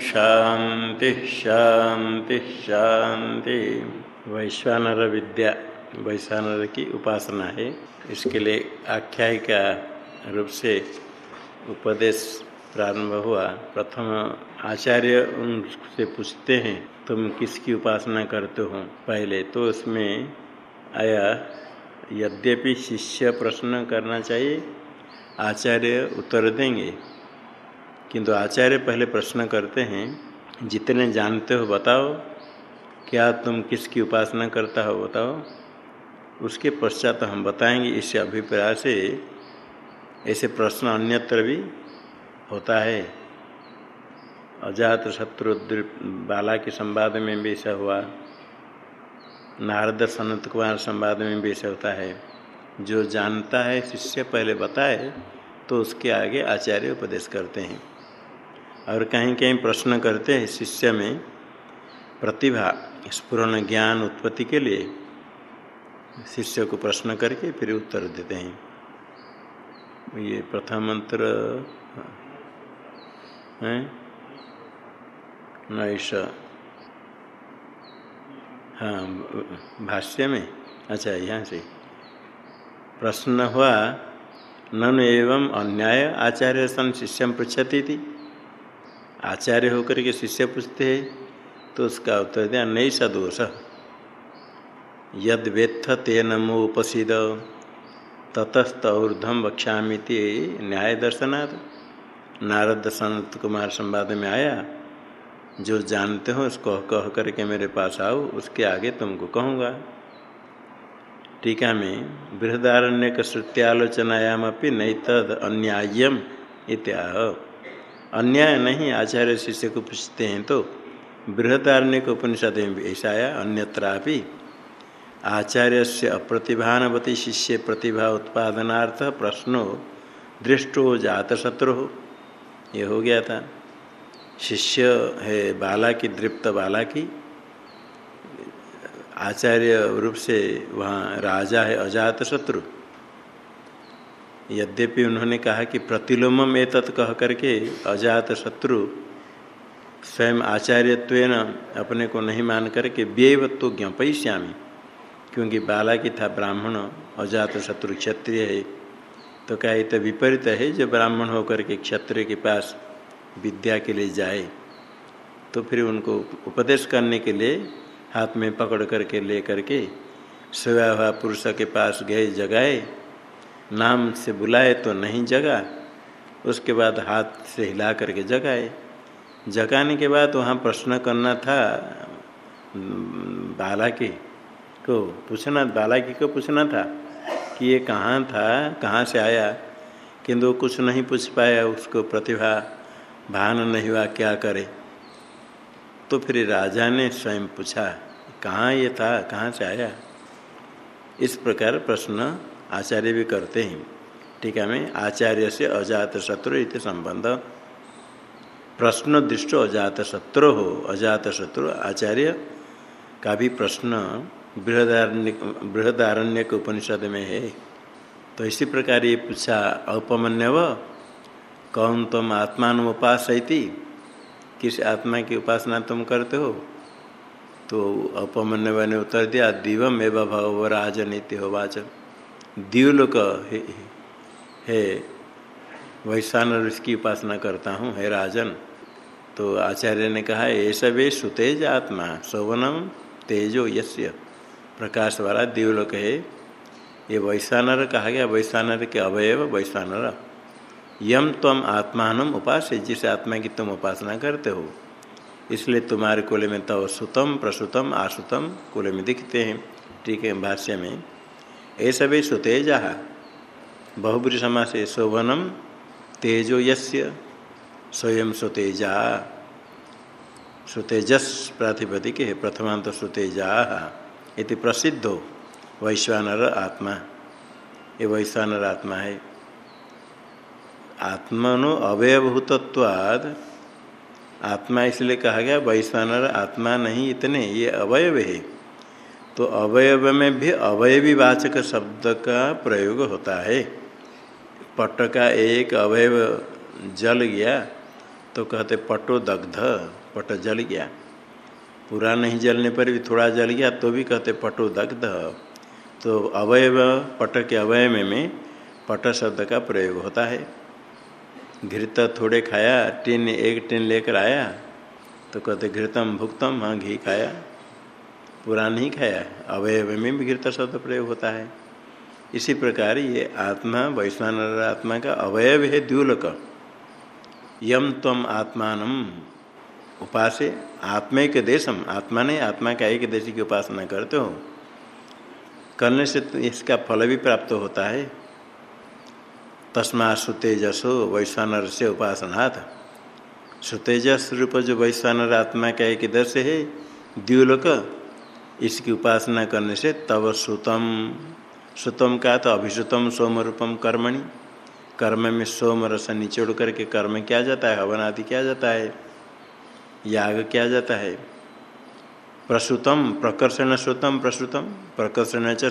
शांति शांति शांति। वैश्वानर विद्या वैश्वानर की उपासना है। इसके लिए आख्यायिका रूप से उपदेश प्रारंभ हुआ। प्रथम आचार्य उनसे पूछते हैं, तुम किसकी उपासना करते हो? पहले तो उसमें आया, यद्यपि शिष्य प्रश्न करना चाहिए, आचार्य उत्तर देंगे। किंतु आचार्य पहले प्रश्न करते हैं, जितने जानते हो बताओ, क्या तुम किसकी उपासना करता हो बताओ। उसके पश्चात हम बताएँगे, इस अभिप्राय से ऐसे प्रश्न अन्यत्र भी होता है। अजात शत्रु बाला के संवाद में भी ऐसा हुआ। नारद सनत कुमार संवाद में भी ऐसा होता है। जो जानता है, शिष्य पहले बताए तो उसके आगे आचार्य उपदेश करते हैं। और कहीं कहीं प्रश्न करते हैं शिष्य में प्रतिभा स्पूर्ण ज्ञान उत्पत्ति के लिए। शिष्य को प्रश्न करके फिर उत्तर देते हैं। ये प्रथम मंत्र, है? नैश हाँ भाष्य में। अच्छा यहाँ से। प्रश्न हुआ, नन एवं अन्याय आचार्य सन शिष्य पृछती थी आचार्य होकर के शिष्य पूछते हैं तो उसका उत्तर दिया, नहीं सदोष यद वेत्थ तेन मोपसीद। ततस्त ऊर्धम वक्षामिति न्याय दर्शनाथ नारद सनत कुमार संवाद में आया, जो जानते हो, उसको कह करके मेरे पास आओ, उसके आगे तुमको कहूँगा। टीका में बृहदारण्य श्रुत्यालोचनायाम अपनी तद अन्यायम इत्याह। अन्याय नहीं, आचार्य शिष्य को पूछते हैं तो बृहदारण्य को उपनिषद में ऐसा आया, अन्यत्रापि आचार्य से अप्रतिभानवती शिष्य प्रतिभा उत्पादनार्थ प्रश्नो दृष्टो जात शत्रु हो ये हो गया था। शिष्य है बाला की दृप्त बाला की आचार्य रूप से वहाँ राजा है अजात शत्रु यद्यपि उन्होंने कहा कि प्रतिलोमम ए कह करके अजात शत्रु स्वयं आचार्यत्व अपने को नहीं मान करके व्यवत्व ज्ञापयिष्यामी। क्योंकि बाला की था ब्राह्मण, अजात शत्रु क्षत्रिय है तो क्या तो विपरीत है जो ब्राह्मण होकर के क्षत्रिय के पास विद्या के लिए जाए? तो फिर उनको उपदेश करने के लिए, हाथ में पकड़ करके ले करके सोया हुआ पुरुष के पास गए, जगाए नाम से बुलाए तो नहीं जगा, उसके बाद हाथ से हिला करके जगाए। जगाने के बाद वहाँ प्रश्न करना था बाला की को पूछना बाला की को पूछना था कि ये कहाँ था, कहाँ से आया? किंतु कुछ नहीं पूछ पाया, उसको प्रतिभा, भान नहीं हुआ, क्या करे? तो फिर राजा ने स्वयं पूछा, कहाँ ये था, कहाँ से आया? इस प्रकार प्रश्न आचार्य भी करते हैं। ठीक है, मैं आचार्य से अजात शत्रु इत संबंध। प्रश्न दृष्टो अजात शत्रु हो अजात शत्रु आचार्य का भी प्रश्न बृहदारण्य बृहदारण्य के उपनिषद में है। तो इसी प्रकार ये पूछा, औपमन्यव कौन तुम आत्मान उपास किस आत्मा की उपासना तुम करते हो? तो अपमन्यव ने उत्तर दिया दिवम एवं भव राजनीति हो वाचन। दीवलोक है, है। वैश्वान इसकी उपासना करता हूँ हे राजन। तो आचार्य ने कहा ऐसा वे सुतेज आत्मा सौवनम तेजो यस्य। प्रकाश वाला दिवलोक है। ये वैश्वानर कहा गया वैश्वानर के अवयव वैश्वानर यम तम आत्मान उपास जिस आत्मा की तुम उपासना करते हो। इसलिए तुम्हारे कुल में तव सुतम प्रसुतम आसुतम कुल में दिखते हैं। ठीक है भाष्य में। ऐसा भी सुतेजा बहुबरी समास शोभनम तेजो यस्य, स्वयं सुतेजा। सुतेजस प्रातिपदिक है प्रथमांत सुतेजा इति प्रसिद्धो वैश्वानर आत्मा। ये वैश्वानर आत्मा है, आत्मनो अवयभूतत्वाद आत्मा इसलिए कहा गया, वैश्वानर आत्मा नहीं, इतने, ये अवयव है। तो अवयव में भी अवयवी वाचक शब्द का प्रयोग होता है। पट का एक अवयव जल गया तो कहते पटो दग्ध, पट जल गया। पूरा नहीं जलने पर भी थोड़ा जल गया तो भी कहते पटो दग्ध। तो अवयव, पट के अवयव में पट शब्द का प्रयोग होता है। घृत थोड़े खाया, टिन एक टिन लेकर आया तो कहते घृतम भुक्तम हाँ घी खाया। पूरा नहीं खाया अवयव में भी घृत शब्द प्रयोग होता है। इसी प्रकार ये आत्मा वैश्वान आत्मा का अवयव है द्यूलक। यम तम आत्मान उपासे आत्मिक देशम। आत्मा ने आत्मा का एक देश की उपासना करते हो। करने से तो इसका फल भी प्राप्त होता है। तस्मा सुतेजसो वैश्वानर से उपासनाथ सुतेजस रूप जो वैश्वानर आत्मा का एक दर्श है द्व्युलोक इसकी उपासना करने से तब सुतम सुतम का तो अभिश्रुतम सोम रूपम कर्मणि। कर्म में सोम रस निचोड़ करके कर्म किया जाता है, हवन आदि किया जाता है, याग किया जाता है। प्रसूतम, प्रकर्षण श्रुतम, प्रसूतम, प्रकर्षण च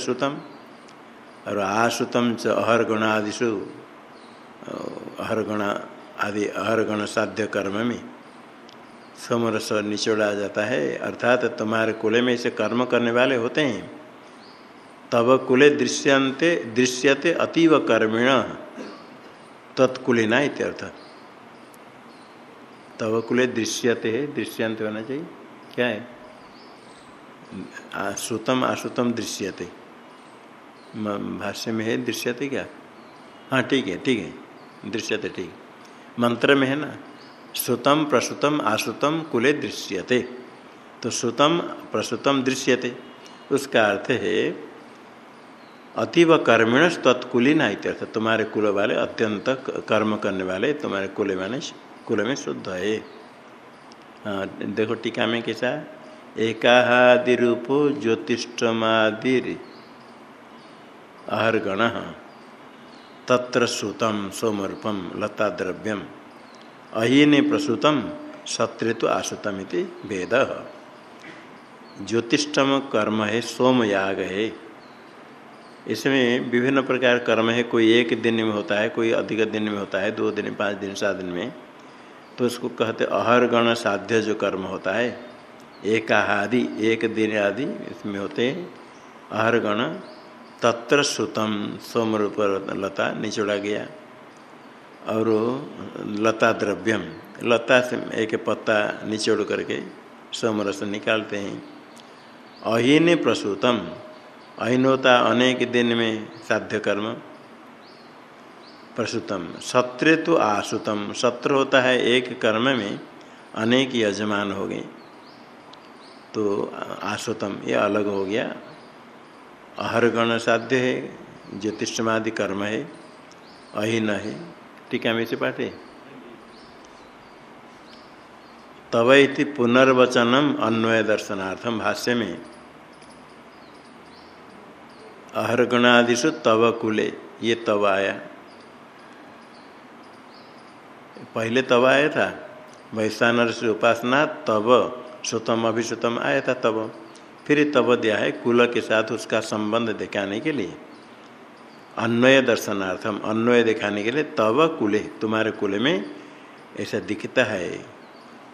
और आश्रुतम च अहरगुण अहर अहरगुण आदि, अहरगुण साध्य कर्म में। समरस निचोड़ा जाता है। अर्थात तुम्हारे कुले में इसे कर्म करने वाले होते हैं। तब कुले दृश्यंते दृश्यते अतीव कर्मिण। तत्कुलिना इत्यर्थ। तब कुले दृश्यते है दृश्यंत होना चाहिए। क्या है? श्रुतम आश्रुतम दृश्यते। भाष्य में है दृश्यते क्या? हाँ ठीक है ठीक है। दृश्यते, ठीक। मंत्र में है ना? श्रुतम प्रसुतम आश्रुतम कुले दृश्यते। तो श्रुतम प्रसुतम दृश्यते। उसका अर्थ है, अतीव कर्मिण तत्कुलीन इत्यर्थ तुम्हारे कुल वाले अत्यंत कर्म करने वाले, तुम्हारे कुल माने कुल में शुद्ध है। देखो टीका में कैसा एकादि रूपो ज्योतिषमादिर अहर्गण तत्र श्रुतम सोमरूपम लता द्रव्यम अहीने प्रसूतम सत्रेतु आश्रुतम भेद। ज्योतिषम कर्म है, सोम याग है। इसमें विभिन्न प्रकार कर्म है, कोई एक दिन में होता है, कोई अधिक दिन में होता है, दो दिन, पाँच दिन, सात दिन में। तो उसको कहते अहर गण साध्य जो कर्म होता है एक आदि एक दिन आदि इसमें होते हैं। अहर गण तत्र सुतम, सोम रूप लता निचोड़ा गया। और लता द्रव्यम, लता से एक पत्ता निचोड़ करके सोमरस निकालते हैं। अहिन प्रसूतम अहिन होता अनेक दिन में साध्य कर्म। प्रसूतम सत्र तो आसुतम, सत्र होता है एक कर्म में अनेक यजमान हो गए। तो आसुतम, ये अलग हो गया। अहरगण साध्य है ज्योतिषमादि कर्म है, अहिन है। टीका में से पाठे तब इति पुनर्वचनम अन्वय दर्शनार्थम भाष्य में। अहरगणादिशु तव कुले, ये तव आया। पहले तब आया था वैश्वानर से उपासना तब सुतम अभिश्रुतम आया था तब फिर तब दिया है कुल के साथ उसका संबंध दिखाने के लिए। अन्वय दर्शनार्थम, अन्वय दिखाने के लिए तब कुले, तुम्हारे कुल में ऐसा दिखता है।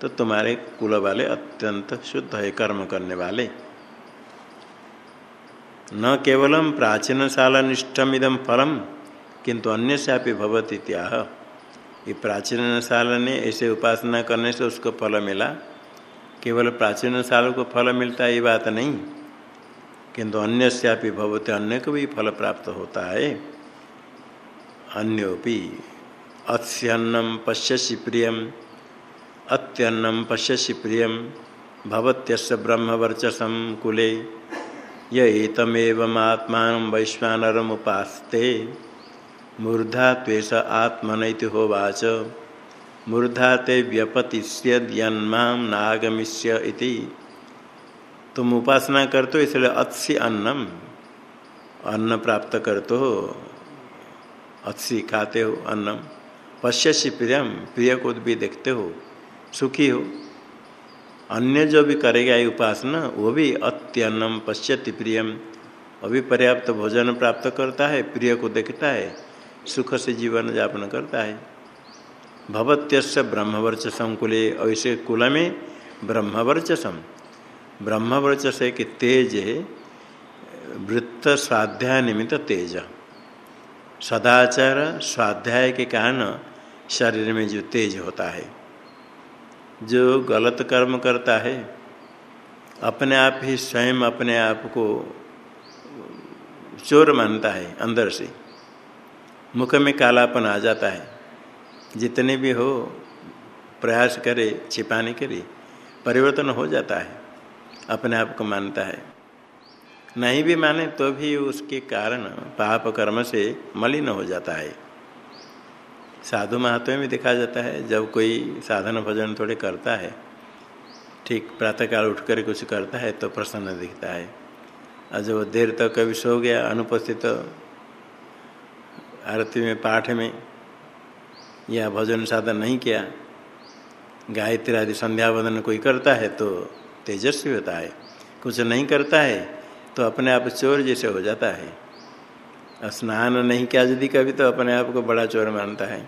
तो तुम्हारे कुल वाले अत्यंत शुद्ध है, कर्म करने वाले। न केवलम प्राचीन साल निष्ठम इदम फलम, किंतु अन्य से भवती त्याह। ये प्राचीन साल ने ऐसे उपासना करने से उसको फल मिला। केवल प्राचीन साल को फल मिलता ये बात नहीं। किंतु अन्य भवते अन्य को भी फल प्राप्त होता है। अन्योपि अत्स्यन्नम पश्यसि प्रियम अत्यन्नम पश्यसि प्रियम, भवत्यस्य ब्रह्मवर्चसम कुले यतमेवत्मा वैश्वानरमुपास्ते मूर्धा त्वेष आत्मनैति होवाच, मूर्धा ते व्यपतिष्यन्मा नागमिष्य तुम उपासना करते हो इसलिए अत्सी अन्नम। अन्न प्राप्त करते। हो अत्सी खाते हो अन्नम। पश्यसी प्रियम, प्रिय को भी देखते हो, सुखी हो। अन्य जो भी करेगा ये उपासना, वो भी अत्यन्नम पश्यति प्रियम। अभी पर्याप्त भोजन प्राप्त करता है, प्रिय को देखता है, सुख से जीवन यापन करता है। भवत्यस्य ब्रह्मवर्चसम कुले ऐसे कुल में ब्रह्मवर्चसम ब्रह्मवर्चस कि तेज वृत्त स्वाध्याय निमित्त तेज। सदाचार स्वाध्याय के कारण शरीर में जो तेज होता है, जो गलत कर्म करता है, अपने आप ही स्वयं अपने आप को चोर मानता है अंदर से। मुख में कालापन आ जाता है। जितने भी हो, प्रयास करे, छिपाने के लिए परिवर्तन हो जाता है। अपने आप को मानता है। नहीं भी माने तो भी उसके कारण पाप कर्म से मलिन हो जाता है। साधु महात्मा में देखा जाता है, जब कोई साधन भजन थोड़े करता है, ठीक प्रातःकाल उठ कर कुछ करता है तो प्रसन्न दिखता है। और जब देर तक कभी सो गया, अनुपस्थित तो आरती में, पाठ में, या भजन साधन नहीं किया, गायत्री आदि संध्या वंदन कोई करता है तो तेजस्वी होता है कुछ नहीं करता है तो अपने आप चोर जैसे हो जाता है। स्नान नहीं किया यदि कभी तो अपने आप को बड़ा चोर मानता है।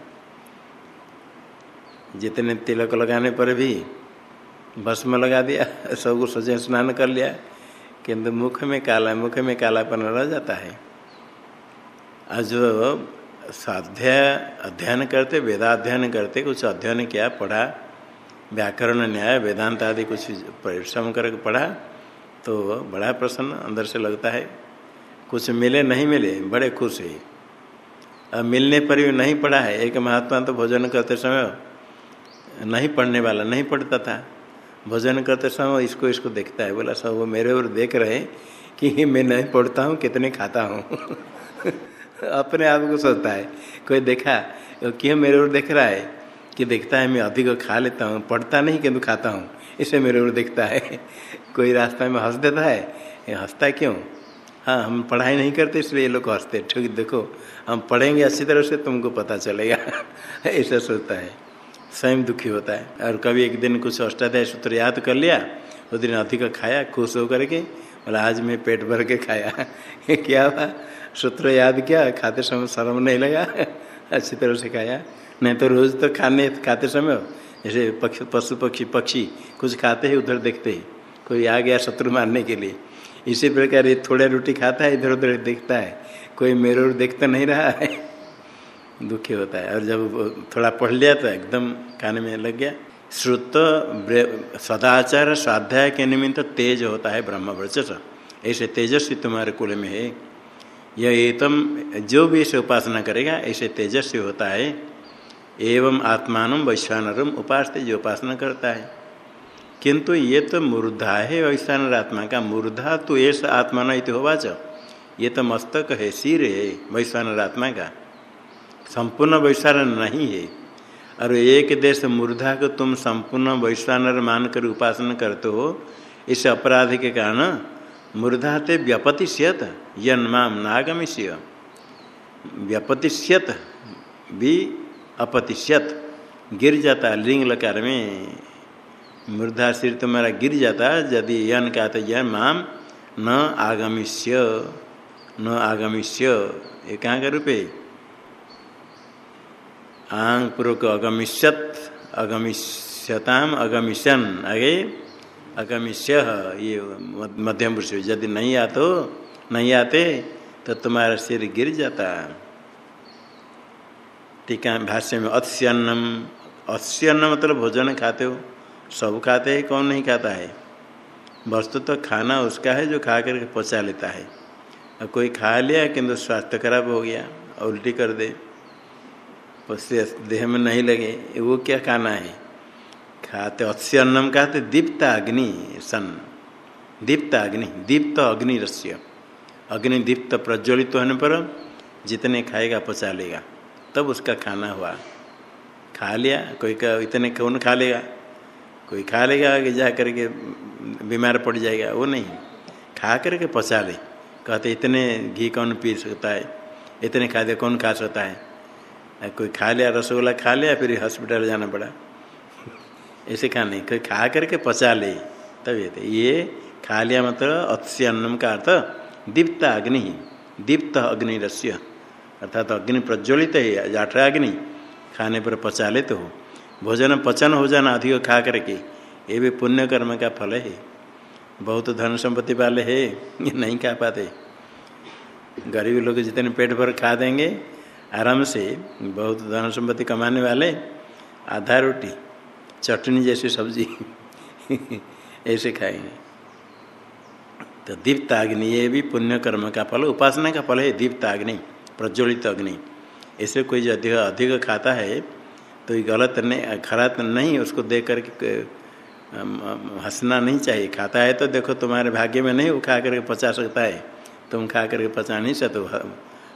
जितने तिलक लगाने पर भी भस्म लगा दिया, सब कुछ सोचे स्नान कर लिया, किंतु मुख में काला, मुख में कालापन रह जाता है। और जो स्वाध्याय अध्ययन करते, वेदाध्ययन करते, कुछ अध्ययन किया, पढ़ा व्याकरण, न्याय, वेदांत आदि कुछ परिश्रम करके पढ़ा तो बड़ा प्रसन्न अंदर से लगता है। कुछ मिले नहीं मिले, बड़े खुश है। अब मिलने पर भी नहीं पढ़ा है, एक महात्मा तो भोजन करते समय नहीं पढ़ने वाला, नहीं पढ़ता था। भोजन करते समय इसको इसको देखता है, बोला, सब वो मेरे ओर देख रहे कि मैं नहीं पढ़ता हूँ, कितने खाता हूँ? अपने आप को सोचता है। कोई देखा, क्यों मेरे ओर देख रहा है? कि देखता है, मैं अधिक खा लेता हूँ, पढ़ता नहीं किंतु खाता हूँ। इसे मेरे ओर देखता है। कोई रास्ता में हंस देता है? हंसता क्यों? हाँ हम पढ़ाई नहीं करते, इसलिए ये लोग हँसते ठीक, देखो, हम पढ़ेंगे अच्छी तरह से, तुमको पता चलेगा। ऐसा सोचता है। स्वयं दुखी होता है। और कभी एक दिन कुछ अष्टाध्याय सूत्र याद कर लिया, उस दिन अधिक खाया, खुश होकर के, बोला, आज मैं पेट भर के खाया। क्या हुआ? सूत्र याद किया, खाते समय शर्म नहीं लगा। अच्छी तरह से खाया। नहीं तो रोज तो खाने, खाते समय जैसे पक्षी, पशु पक्षी पक्षी, कुछ खाते हैं, उधर देखते हैं। कोई आ गया शत्रु मारने के लिए। इसी प्रकार ये थोड़ा रोटी खाता है, इधर उधर देखता है। कोई मेरे देखता नहीं रहा है। दुखी होता है। और जब थोड़ा पढ़ लिया तो एकदम कान में लग गया। श्रुत सदाचार स्वाध्याय के निमित्त तो तेज होता है ब्रह्म वर्चस ऐसे तेजस्वी तुम्हारे कुल में है। यह एतम जो भी इसे उपासना करेगा, ऐसे तेजस्वी होता है। एवं आत्मान वैश्वानरम उपास जो उपासना करता है। किंतु ये तो मूर्धा है, वैश्वानर आत्मा का मूर्धा तो ऐसा आत्मा न होवाच। ये तो मस्तक है, सिर है, वैश्वानर आत्मा का। संपूर्ण वैश्वानर नहीं है। और एक देश मूर्धा को तुम संपूर्ण वैश्वानर मानकर उपासना करते हो, इस अपराध के कारण मूर्धा ते व्यपतिष्यत, यन्माम नागमिष्य। व्यपतिष्यत भी अपतिष्यत, गिर जाता लिंग लकार में। मृदा सिर तुम्हारा गिर जाता यदि यन का तो यन माम, न आगमिष्य न आगमिष्य। ये कहाँ का रूपे आंग पूर्वक अगमिष्यत, अगमिष्यताम अगमिष्यन। आगे, अगमिष्य, ये मध्यम पुरुष यदि नहीं आते नहीं आते तो तुम्हारा सिर गिर जाता टीका भाष्य में अत्यन्नम अत्यन्न मतलब भोजन खाते हो। सब खाते हैं, कौन नहीं खाता है? वस्तु तो खाना उसका है जो खा करके पचा लेता है। और कोई खा लिया, किंतु स्वास्थ्य खराब हो गया, उल्टी कर दे देह में नहीं लगे वो क्या खाना है? खाते अस्य अन्नम खाते दीप्त अग्नि, सन। दीप्त अग्नि दीप्त अग्नि रस्य अग्नि दीप्त प्रज्वलित होने पर जितने खाएगा, पचा लेगा। तब उसका खाना हुआ। खा लिया, कोई का इतने कौन खा लेगा? कोई खा लेगा कि जा करके बीमार पड़ जाएगा। वो नहीं, खा करके पचा ले। कहते, इतने घी कौन पी सकता है? इतने खाद्य कौन खा सकता है? कोई खा लिया, रसगुल्ला खा लिया, फिर हॉस्पिटल जाना पड़ा। ऐसे खा नहीं, कोई खा करके पचा ले। तब ये ये खा लिया मतलब अत्स्य अन्नम का अर्थ, दीप्त अग्नि दीप्त अग्नि रस्य अर्थात अग्नि प्रज्वलित है जाठरा अग्नि खाने पर पचालित तो भोजन पचन हो जाना अधिक खा करके, ये भी पुण्य कर्म का फल है। बहुत धन संपत्ति वाले है, ये नहीं खा पाते। गरीब लोग जितने पेट भर खा देंगे, आराम से बहुत धन संपत्ति कमाने वाले, आधा रोटी, चटनी जैसी सब्ज़ी ऐसे खाएँगे। तो दीप्त अग्नि ये भी पुण्य कर्म का फल, उपासना का फल है दीप्त अग्नि प्रज्वलित अग्नि। ऐसे कोई जो अधिक अधिक खाता है तो ये गलत नहीं खराब नहीं, उसको देख करके हंसना नहीं चाहिए। खाता है तो देखो तुम्हारे भाग्य में नहीं, वो खा करके पचा सकता है। तुम खा करके पचा नहीं सकते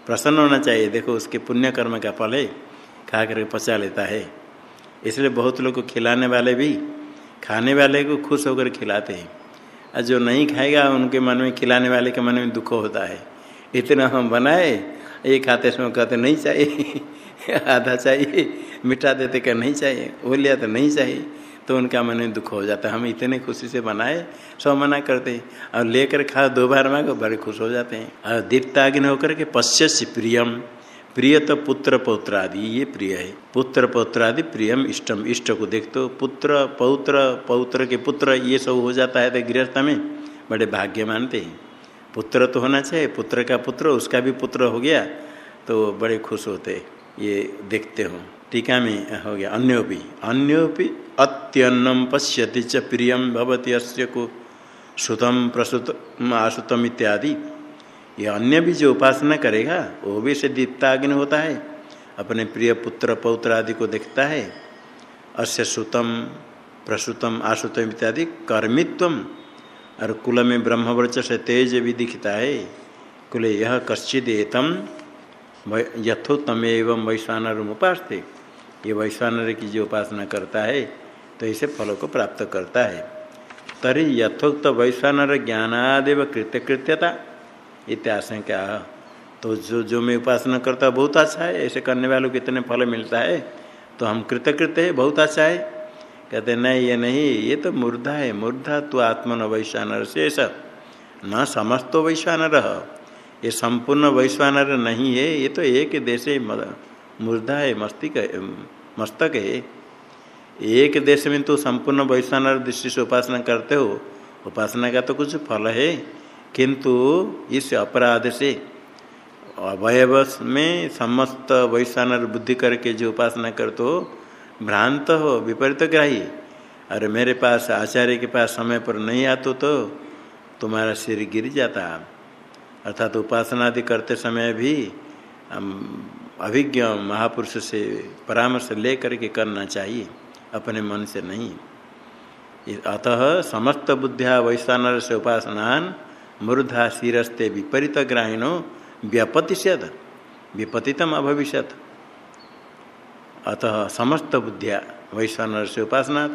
प्रसन्न होना चाहिए। देखो उसके पुण्य कर्म का फल है, खा करके पचा लेता है। इसलिए बहुत लोग को खिलाने वाले भी, खाने वाले को खुश होकर खिलाते हैं। और जो नहीं खाएगा, उनके मन में, खिलाने वाले के मन में दुख होता है। इतना हम बनाए ये खाते समय कहते, नहीं चाहिए। आधा चाहिए मिठा देते क्या नहीं चाहिए, वो लिया तो नहीं चाहिए। तो उनका मन में दुख हो जाता है। हम इतने खुशी से बनाए सब मना करते हैं। और लेकर खाओ दो बार मांगो, बड़े खुश हो जाते हैं। और दीप्ताग्नि होकर के पश्य प्रियम। प्रिय तो पुत्र पौत्र आदि ये प्रिय है। पुत्र पौत्र आदि प्रियम इष्टम। इष्ट को देख तो पुत्र, पौत्र पौत्र के पुत्र, ये सब हो जाता है तो गृहस्थ में। बड़े भाग्य मानते हैं पुत्र तो होना चाहिए, पुत्र का पुत्र, उसका भी पुत्र हो गया तो बड़े खुश होते ये देखते हो। टीका में हो गया, अन्योपि। अन्योपि अत्यन्नम पश्यति च प्रियम भवती अस्य को। श्रुतम प्रसुत आसुतम इत्यादि। ये अन्य भी जो उपासना करेगा, वो भी से दीप्ताग्नि होता है। अपने प्रिय पुत्र, पौत्र आदि को देखता है। अस्य श्रुतम प्रसुतम आसुतम इत्यादि कर्मित्व और कुल में ब्रह्मवर्च से तेज भी दिखता है। कुल यह कश्चित एतम यथोत्तम एवं वैश्वानर उपास ये वैश्वानर की जो उपासना करता है तो इसे फलों को प्राप्त करता है। तरी यथोक्त वैश्वानर ज्ञानादेव कृत्यकृत्यता इत्याशंका तो जो जो मैं उपासना करता, बहुत अच्छा है। ऐसे करने वालों को इतने फल मिलता है तो हम कृतकृत्य है, बहुत अच्छा है। कहते, नहीं, ये नहीं, ये तो मूर्धा है, मूर्धा तो आत्मन वैश्वानर शेष। न समस्तो वैश्वानर। ये संपूर्ण वैश्वानर नहीं है, ये तो एक देश मूर्धा है, मस्तिक मस्तक है। एक देश में तो संपूर्ण वैश्वानर दृष्टि से उपासना करते हो, उपासना का तो कुछ फल है, किंतु इस अपराध से अवयव में समस्त वैश्वानर बुद्धि करके जो उपासना करते तो भ्रांत हो, विपरीत ग्राही। अरे मेरे पास आचार्य के पास समय पर नहीं आते तो तुम्हारा सिर गिर जाता। अर्थात तो उपासना आदि करते समय भी अभिज्ञ महापुरुष से परामर्श ले करके करना चाहिए, अपने मन से नहीं। अतः समस्त बुद्धिया वैश्वानर से उपासनान मूर्धा शिस्ते विपरीत ग्राहीणो व्यपतिष्यत, विपतितम अभविष्यत। अतः समस्त बुद्धिया, वैश्वानर से उपासना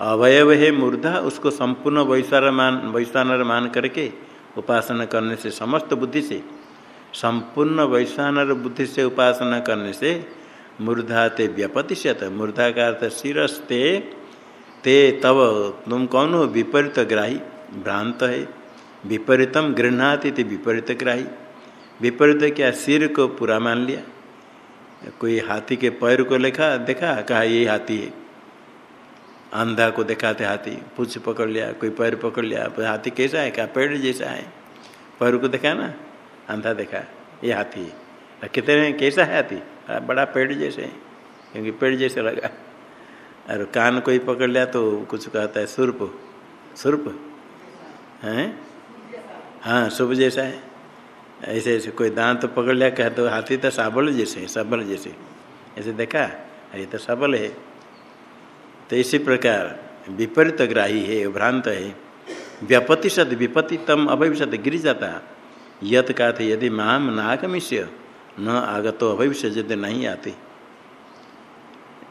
अवयव है मूर्धा, उसको संपूर्ण वैश्वान मान वैश्वानर मान करके उपासना करने से, समस्त बुद्धि से, संपूर्ण वैश्वानर बुद्धि से उपासना करने से मूर्धा ते व्यपतिष्यत मूर्धा का अर्थ शिस्ते ते तब तुम कौन हो विपरीत ग्राही, भ्रांत है। विपरीतम गृहणाति विपरीत ग्राही। विपरीत क्या? सिर को पूरा मान लिया। कोई हाथी के पैर को लेखा, देखा, कहा, ये हाथी है। अंधा को दिखाते हाथी, पूछ पकड़ लिया, कोई पैर पकड़ लिया हाथी कैसा है? क्या पेड़ जैसा है? पैर को देखा ना, अंधा देखा, ये हाथी है। कितने कैसा है हाथी? बड़ा पेड़ जैसे है। क्योंकि पेड़ जैसे लगा। और कान कोई पकड़ लिया तो कुछ कहता है, सुरप सुरप। हैं? हाँ शुभ जैसा है। ऐसे ऐसे कोई दांत तो पकड़ लिया, कह तो हाथी तो साबल जैसे, सबल जैसे। ऐसे देखा? ये तो सबल है। तो इसी प्रकार विपरीत ग्राही है, भ्रांत है। व्यपति सद विपत्ति तम अभविष्य गिर जाता यथ का थे, यदि माम नागमिष्य, न आगतो अभविष्य यदि नहीं आते।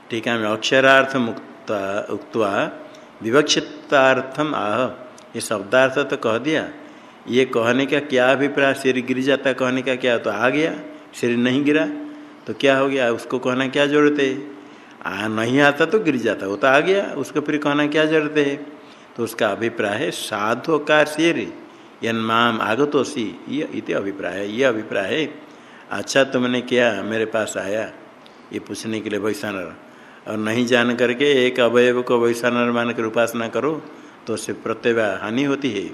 टीका में अक्षरार्थ मुक्त उक्तवा, विवक्षितार्थम आह। ये शब्दार्थ तो कह दिया। ये कहने का क्या अभिप्राय? सिर गिर जाता कहने का क्या? तो आ गया। सिर नहीं गिरा तो क्या हो गया? उसको कहना क्या ज़रूरत है? आ, नहीं आता तो गिर जाता, वो तो आ गया। उसको फिर कहना क्या ज़रूरत है? तो उसका अभिप्राय है, साधु का सिर यम आगतो सी ये, इति अभिप्राय है, ये अभिप्राय है। अच्छा तुमने क्या, मेरे पास आया। ये पूछने के लिए वैश्वानर और नहीं जान करके एक अवयव को वैश्वानर मान कर उपासना करो तो उससे प्रत्यय हानि होती है।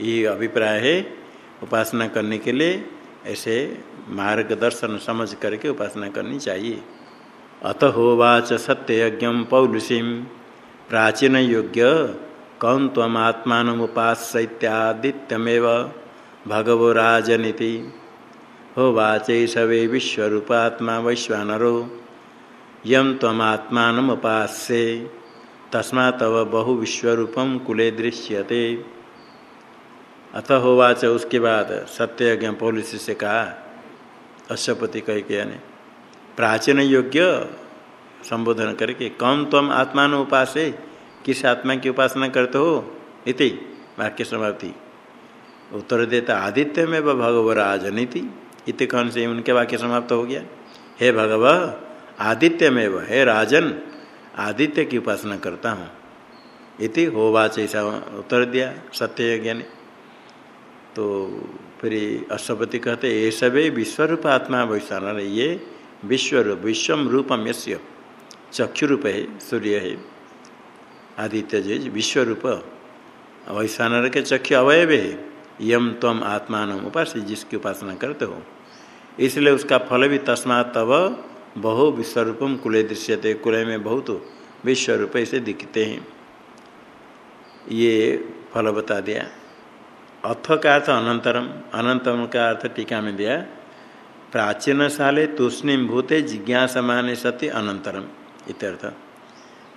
ये अभिप्राय है उपासना करने के लिए। ऐसे मार्गदर्शन समझ करके उपासना करनी चाहिए। अत होवाच सत्यज्ञ पौलुषीम। प्राचीन योग्य कौन तम आत्मानुपास्यत्यादित्यमेव भगवो राजनीति। होवाच सवे विश्वरूपात्मा वैश्वानरो। यम तमात्मानुपास्ये तस्मा तव बहु विश्वरूपम कुले दृश्यते। अथ होवाच, उसके बाद सत्यज्ञ पौलिस से कहा, अश्वपति कह के यानी प्राचीन योग्य संबोधन करके कौन तम आत्मान उपास? किस आत्मा की उपासना करते हो? इति वाक्य समाप्ति। उत्तर देता आदित्य में भगव राजनीति इत कौन से? उनके वाक्य समाप्त हो गया। हे भगव आदित्य में वह हे राजन, आदित्य की उपासना करता हूँ। इति होवाच, ऐसा उत्तर दिया सत्य ज्ञानी तो फिर अश्वपति कहते, ये सभी विश्वरूप आत्मा वैश्वान ये विश्वरूप विश्वम रूपम यश्य चक्षु रूप है सूर्य है। आदित्य जी, विश्वरूप वैश्वानर के चक्षु अवयव है, यम तम आत्मान उपास जिसकी उपासना करते हो। इसलिए उसका फल भी तस्मा तब बहु विश्वरूपम कुले दृश्यते, कुले में बहुत विश्वरूप ऐसे दिखते हैं। ये फल बता दिया। अथ का अर्थ अनंतरम, अनंतम का अर्थ टीका में दिया, प्राचीन साले तूष्णिम भूते जिज्ञासमान सत्य अनंतरम, इत्यर्थ।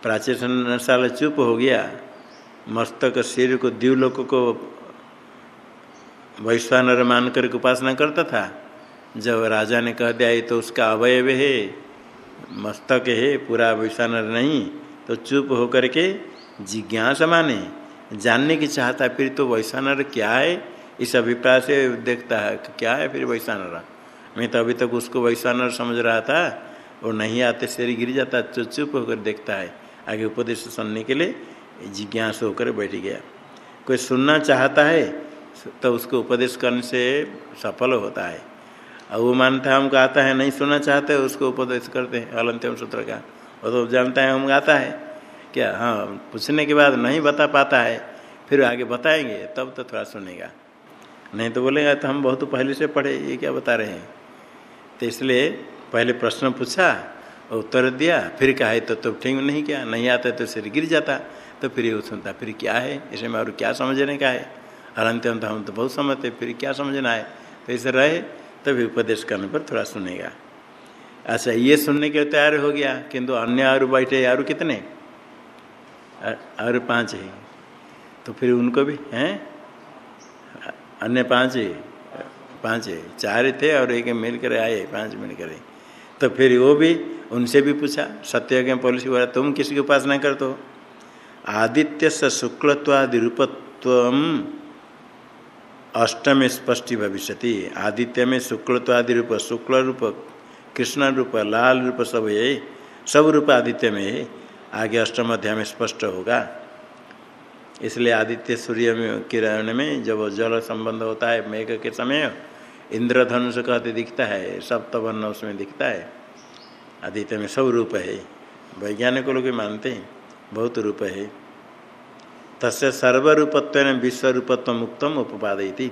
प्राचीन साल चुप हो गया, मस्तक सिर को द्व्युलोक को वैश्वानर मान कर उपासना करता था। जब राजा ने कह दिया, ये तो उसका अवयव है, मस्तक है, पूरा वैश्वानर नहीं तो चुप होकर के जिज्ञासा माने जानने की चाहता है, फिर तो वैश्वानर क्या है? इस अभिप्राय से देखता है क्या है फिर वैश्वानर मैं तो अभी तक उसको वैश्वानर समझ रहा था और नहीं आते शेर गिर जाता तो चुप होकर देखता है। आगे उपदेश सुनने के लिए जिज्ञास होकर बैठ गया। कोई सुनना चाहता है तो उसको उपदेश करने से सफल होता है। और वो मानता है, हमको आता है, नहीं सुनना चाहते, उसको उपदेश करते हैं, अलंत्यम सूत्र का। वो तो जानता है, हमको आता है। क्या? हाँ पूछने के बाद नहीं बता पाता है, फिर आगे बताएँगे, तब तो थोड़ा सुनेगा। नहीं तो बोलेगा तो हम बहुत पहले से पढ़े, ये क्या बता रहे हैं? तो इसलिए पहले प्रश्न पूछा और उत्तर दिया, फिर कहा है तो तो ठीक नहीं क्या, नहीं आता तो सिर गिर जाता। तो फिर ये सुनता, फिर क्या है? इसे इसमें और क्या समझने का है? अनंत हम तो बहुत समझते फिर क्या समझना है? तो ऐसे रहे, तभी तो उपदेश करने पर थोड़ा सुनेगा। अच्छा ये सुनने के तैयार हो गया, किंतु अन्य और बैठे और कितने? और पाँच है। तो फिर उनको भी, हैं? अन्य पाँच है। पाँच है। चार थे और एक मिल कर आए, पाँच मिल कर तो फिर वो भी उनसे भी पूछा सत्य के पुलिस बोला, तुम किसकी उपासना कर तो आदित्य से शुक्लत्वादि रूपत्व अष्टम स्पष्टी भविष्य आदित्य में शुक्लत्वादि रूप, शुक्ल रूप, कृष्ण रूप, लाल रूप सब है। सब रूप आदित्य में है। आगे अष्टम अध्याय में स्पष्ट होगा। इसलिए आदित्य सूर्य में किरण में जब जल संबंध होता है मेघ के समय, इंद्रधनुष कहते दिखता है, सप्तवर्ण उसमें दिखता है। आदित्य में सब रूप है। वैज्ञानिक लोग मानते हैं, बहुत रूप है। तस्य सर्वरूपत्व विश्वरूपत्व मुक्तम उपादयती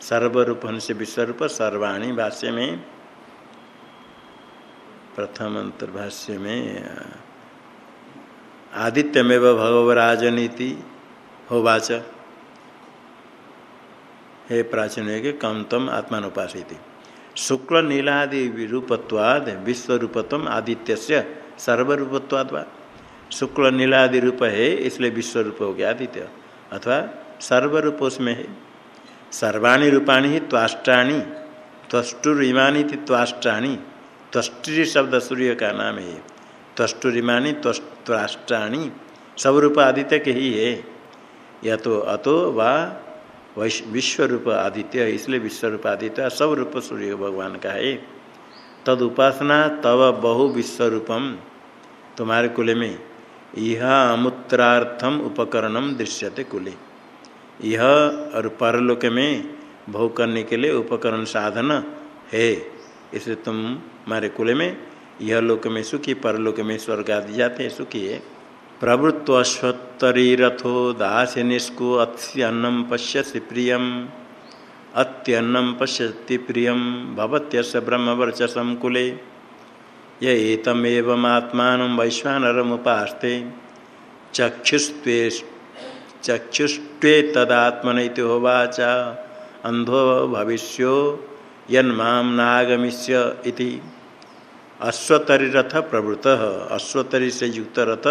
सर्वरूप से विश्वरूप, सर्वाणी भाष्य में, प्रथम अंतर्भाष्य में आदित्यमेव भगव राजनीति होवाच हे प्राचीन के कम तम आत्मानुपासित। शुक्ल नीलादि रूपत्वाद विश्वरूपत्व आदित्य से सर्वरूपत्वाद शुक्ल नीलादि रूप है, इसलिए विश्व हो गया आदित्य। अथवा सर्वरूप उसमें है। सर्वाणी रूपाणी ही त्वाष्टाणी त्वष्टुरिमानी थी त्वाष्टाणी, त्वष्टि शब्द सूर्य का नाम है। त्वष्टुरिमानी त्वाष्टाणी सब रूप आदित्य के ही है। या तो अतो वा विश्व रूप आदित्य, इसलिए विश्व रूप आदित्य सब रूप सूर्य भगवान का है। तद उपासना तव बहु विश्वरूपम। तुम्हारे कुल में यह अमूत्रार्थम उपकरणम दृश्यते कुले। यह और परलोक में भोग करने के लिए उपकरण साधन है। इसलिए तुम हमारे कुल में यह लोक में सुखी, परलोक में स्वर्ग आदि जाते हैं, सुखी है। प्रवृत्व रथो दास निष्को अत्यन्नम पश्यसि प्रियम। अत्यन्नम पश्यति प्रियम भवत्यस ब्रह्मवर्चसम कुले। ये एतमेवमात्मान वैश्वानरमुपास्ते। चक्षुस्त्वे चक्षुष्टे तदात्मन होवाच। अंधो भविष्यो यन्माम नागमिष्य अश्वतरी रथ प्रवृत अश्वतरी से युक्त रथ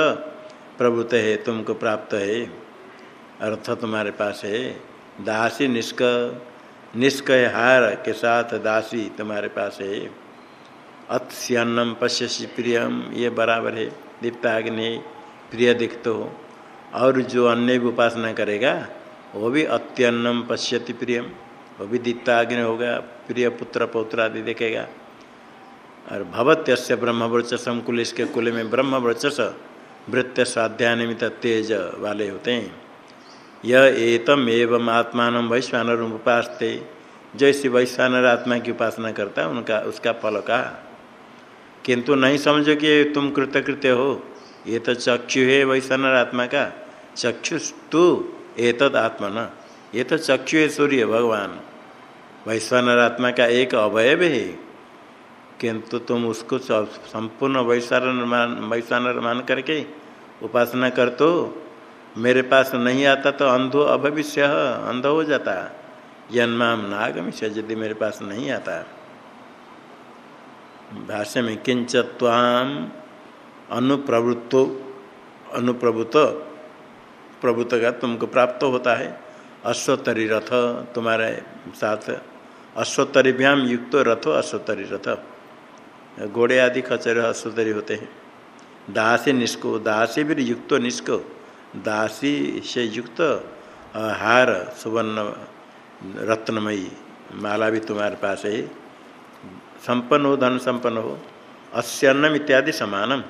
प्रवृत है, तुमको प्राप्त है। अर्थ तुम्हारे पास है। दासी निष्क निष्कय हार के साथ दासी तुम्हारे पास है। अत्स्यन्नम पश्यसी प्रियम ये बराबर है। दीप्ताग्नि प्रिय दिखते। हो और जो अन्य भी उपासना करेगा, वो भी अत्यन्नम पश्यति प्रियम वो भी दीप्ताग्नि होगा, प्रिय पुत्र पौत्र आदि देखेगा। और भवत्यस्य ब्रह्मवर्चस कुल इसके कुल में ब्रह्म स्वाध्याय निमित्त तेज वाले होते हैं। यह एतम एवं आत्मान वैश्वानर उपासते जैसे वैश्वानर आत्मा की उपासना करता उनका, उसका फल का। किंतु नहीं समझो कि तुम कृतकृत्य हो। ये तो चक्षु है वैश्वानर आत्मा का। चक्षुस्तु एतद आत्मा न ये तो चक्षु है सूर्य, भगवान। वैश्वानर आत्मा का एक अवयव है। किंतु तुम उसको संपूर्ण वैश्वानर मान वैश्वानर मान करके उपासना कर तो मेरे पास नहीं आता तो अंधो अभविष्य, अंध हो जाता। जन्माम नागमिष्य यदि मेरे पास नहीं आता। भाष्य में किंच ताम अनुप्रवृत्तो, अनुप्रभुत प्रभुत का तुमको प्राप्त होता है। अश्वतरी रथ तुम्हारे साथ अश्वतरीभ्याम युक्त रथो अश्वतरी रथ घोड़े आदि खचर अश्वतरी होते हैं। दासी निष्को, दासी भी युक्त निष्को, दासी से युक्त हार सुवर्ण, रत्नमयी, माला भी तुम्हारे पास है। संपन्न हो धन संपन्न हो अस्यन्नम इत्यादि समानम।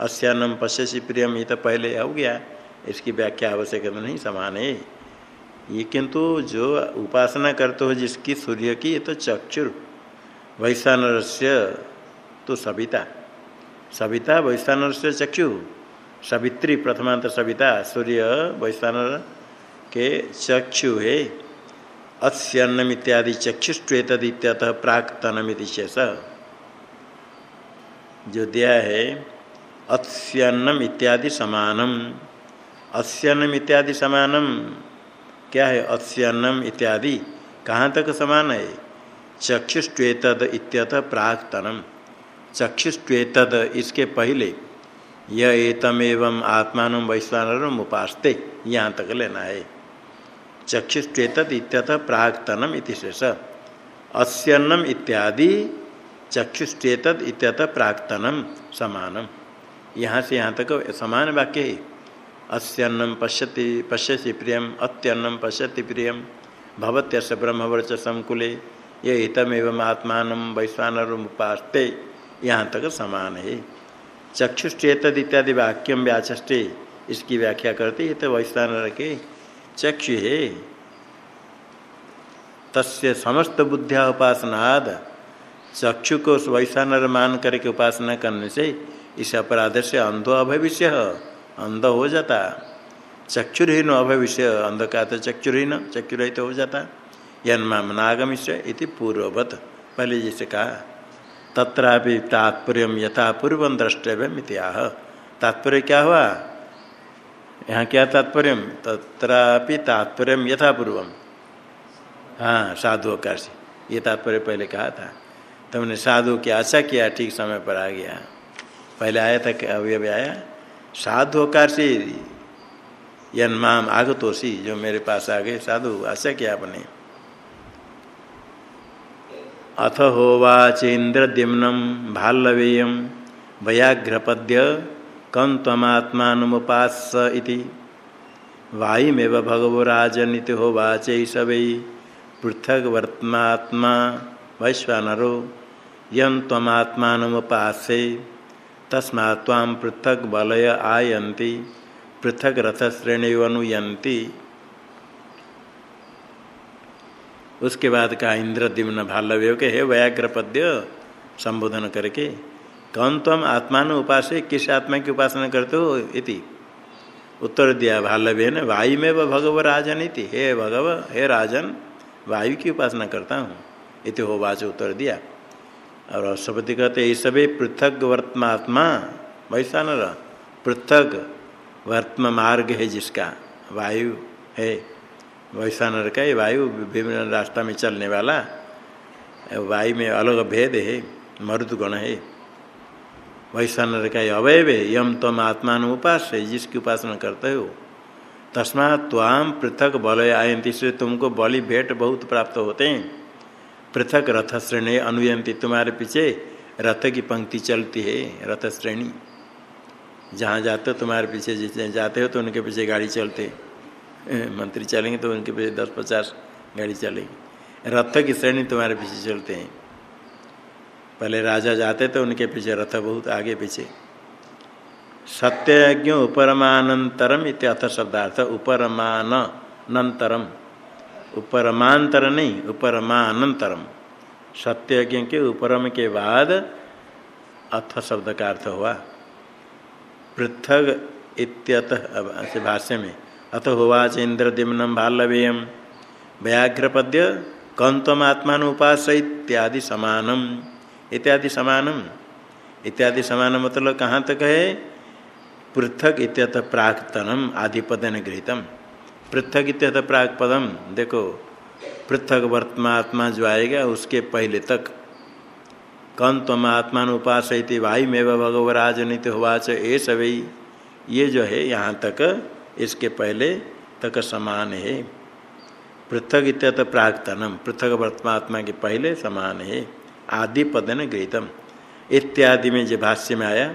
अस्यन्नम पश्यसी प्रियम, ये तो पहले हो गया। इसकी व्याख्या आवश्यक नहीं समान है। ये किंतु जो उपासना करते हो, जिसकी सूर्य की, ये तो चक्षुर। वैशान से तो सविता। सविता वैश्वानर से चक्षु। सवित्री प्रथमांत सविता, सूर्य वैश्वानर के चक्षु है। अस्यन्नम इत्यादि चक्षुष्वेतद इत्यतः प्राक्तनमिति शेष। जो दिया है अस्यन्नम इत्यादि समानम। अस्यन्नम इत्यादि समानम। क्या है अस्यन्नम इत्यादि? कहाँ तक समान है? चक्षुष्वेतद इत्यतः प्राक्तनम। चक्षुष्वेतद इसके पहले। यह एतमेव आत्मान वैश्वानर उपासते, यहाँ तक लेना है। चक्षुष्वेतद इत्यतः प्राक्तनम शेष। अस्यन्नम इत्यादि, चक्षुष्वेतद इत्यतः प्राक्तनम समानम। यहाँ से यहाँ तक समान वाक्य है। अस्यन्नम पश्यति पश्यति प्रियम, अत्यन्नम पश्यति प्रियम भवत्यस ब्रह्मवर्च संकुले ये हितमेव आत्मान वैश्वानर उपासते। यहाँ तक समान है। चक्षुष्टेतद इत्यादि वाक्यम व्याचे इसकी व्याख्या करते ये तो वैश्वान के चक्षु है। तस्य समस्त बुद्धिया उपासनाद, चक्षु को वैश्वानर मान करके उपासना करने से इस अपराध से अंधो अभविष्य, अंध हो जाता। चक्षुरहीन अभविष्य अंध का तो चक्षुरहीन, चक्षुरहित तो हो जाता। यन्माम नागमिष्य पूर्ववत, पहले जैसे कहा। तत्रापि तात्पर्य यथा पूर्व द्रष्टव्य मित्याह तात्पर्य क्या हुआ? यहाँ क्या तात्पर्य? तत्रापि तात्पर्य यथा पूर्व। हाँ साधु का ये तात्पर्य पहले कहा था। तुमने साधु की आशा किया, ठीक समय पर आ गया। पहले आया था अभी अभी आया। साधु कार से यन्माम आगतोषी, जो मेरे पास आ गए, साधु, आशा किया आपने? अथ होवाचेन्द्रद्युम्नम भाल्लवेय व्याघ्रपद्य कम तमात्मानुपास वायुमेव भगवराजनीति होवाचे सवै पृथक वर्तमात्मा वैश्वानरो तमात्मानुपासे तस्मा पृथक बलय आयन्ति पृथक रथश्रेणी उसके बाद कहा इंद्र दिम्न भाल्लव्य के हे व्याघ्र पद्य संबोधन करके, कौन तुम आत्मान उपास किस आत्मा की उपासना करते हो इति? उत्तर दिया भालव्य ने वायु में वह भगव राजन इति। हे भगव, हे राजन, वायु की उपासना करता हूँ इति हो वाच उत्तर दिया। और अष्टपति कहते, ये सभी पृथक वर्तमात्मा, वैसा न पृथक वर्तम मार्ग है जिसका, वायु है। वैश्वानर का ये वायु विभिन्न रास्ता में चलने वाला वायु में अलग भेद है, मरुद गुण है। वैश्वानर का ये अवयव है, यम तम आत्मान उपास है, जिसकी उपासना करते हो। तस्मा त्वाम पृथक बल आयंती से तुमको बलि भेंट बहुत प्राप्त होते हैं। पृथक रथ श्रेणी अनुयंती तुम्हारे पीछे रथ की पंक्ति चलती है रथ श्रेणी जहाँ जाते हो, तुम्हारे पीछे जिस जाते हो तो उनके पीछे गाड़ी चलते मंत्री चलेंगे तो उनके पीछे दस पचास गाड़ी चलेगी। रथ की श्रेणी तुम्हारे पीछे चलते हैं। पहले राजा जाते तो उनके पीछे रथ बहुत आगे पीछे। सत्यज्ञ उपरमानंतरम इत्यथ शब्दार्थ। उपरमान, नंतरम। उपरमांतर नहीं, उपरमानंतरम। सत्यज्ञ के उपरम के बाद अथ शब्द का अर्थ हुआ। पृथक इत्यत भाष्य में अथ होवाच इंद्रदिम्नम बाल्लवेयम व्याघ्रपद्य कंतम आत्मान उपास इत्यादि समानम। इत्यादि समानम इत्यादि समान मतलब कहाँ तक है? पृथक इत्यत प्राक्तनम आदिपद ने गृहितम। पृथक इत्यत प्रागपदम देखो, पृथक वर्तमात्मा जो आएगा उसके पहले तक। कं तम आत्मान उपास वायु में भगवराजनित हुआ ये सभी ये जो है यहाँ तक इसके पहले तक समान है। पृथक इत्यत प्राक्तनम, पृथक वर्तमात्मा के पहले समान है। आदि पद ने गृहितम। इत्यादि में जो भाष्य में आया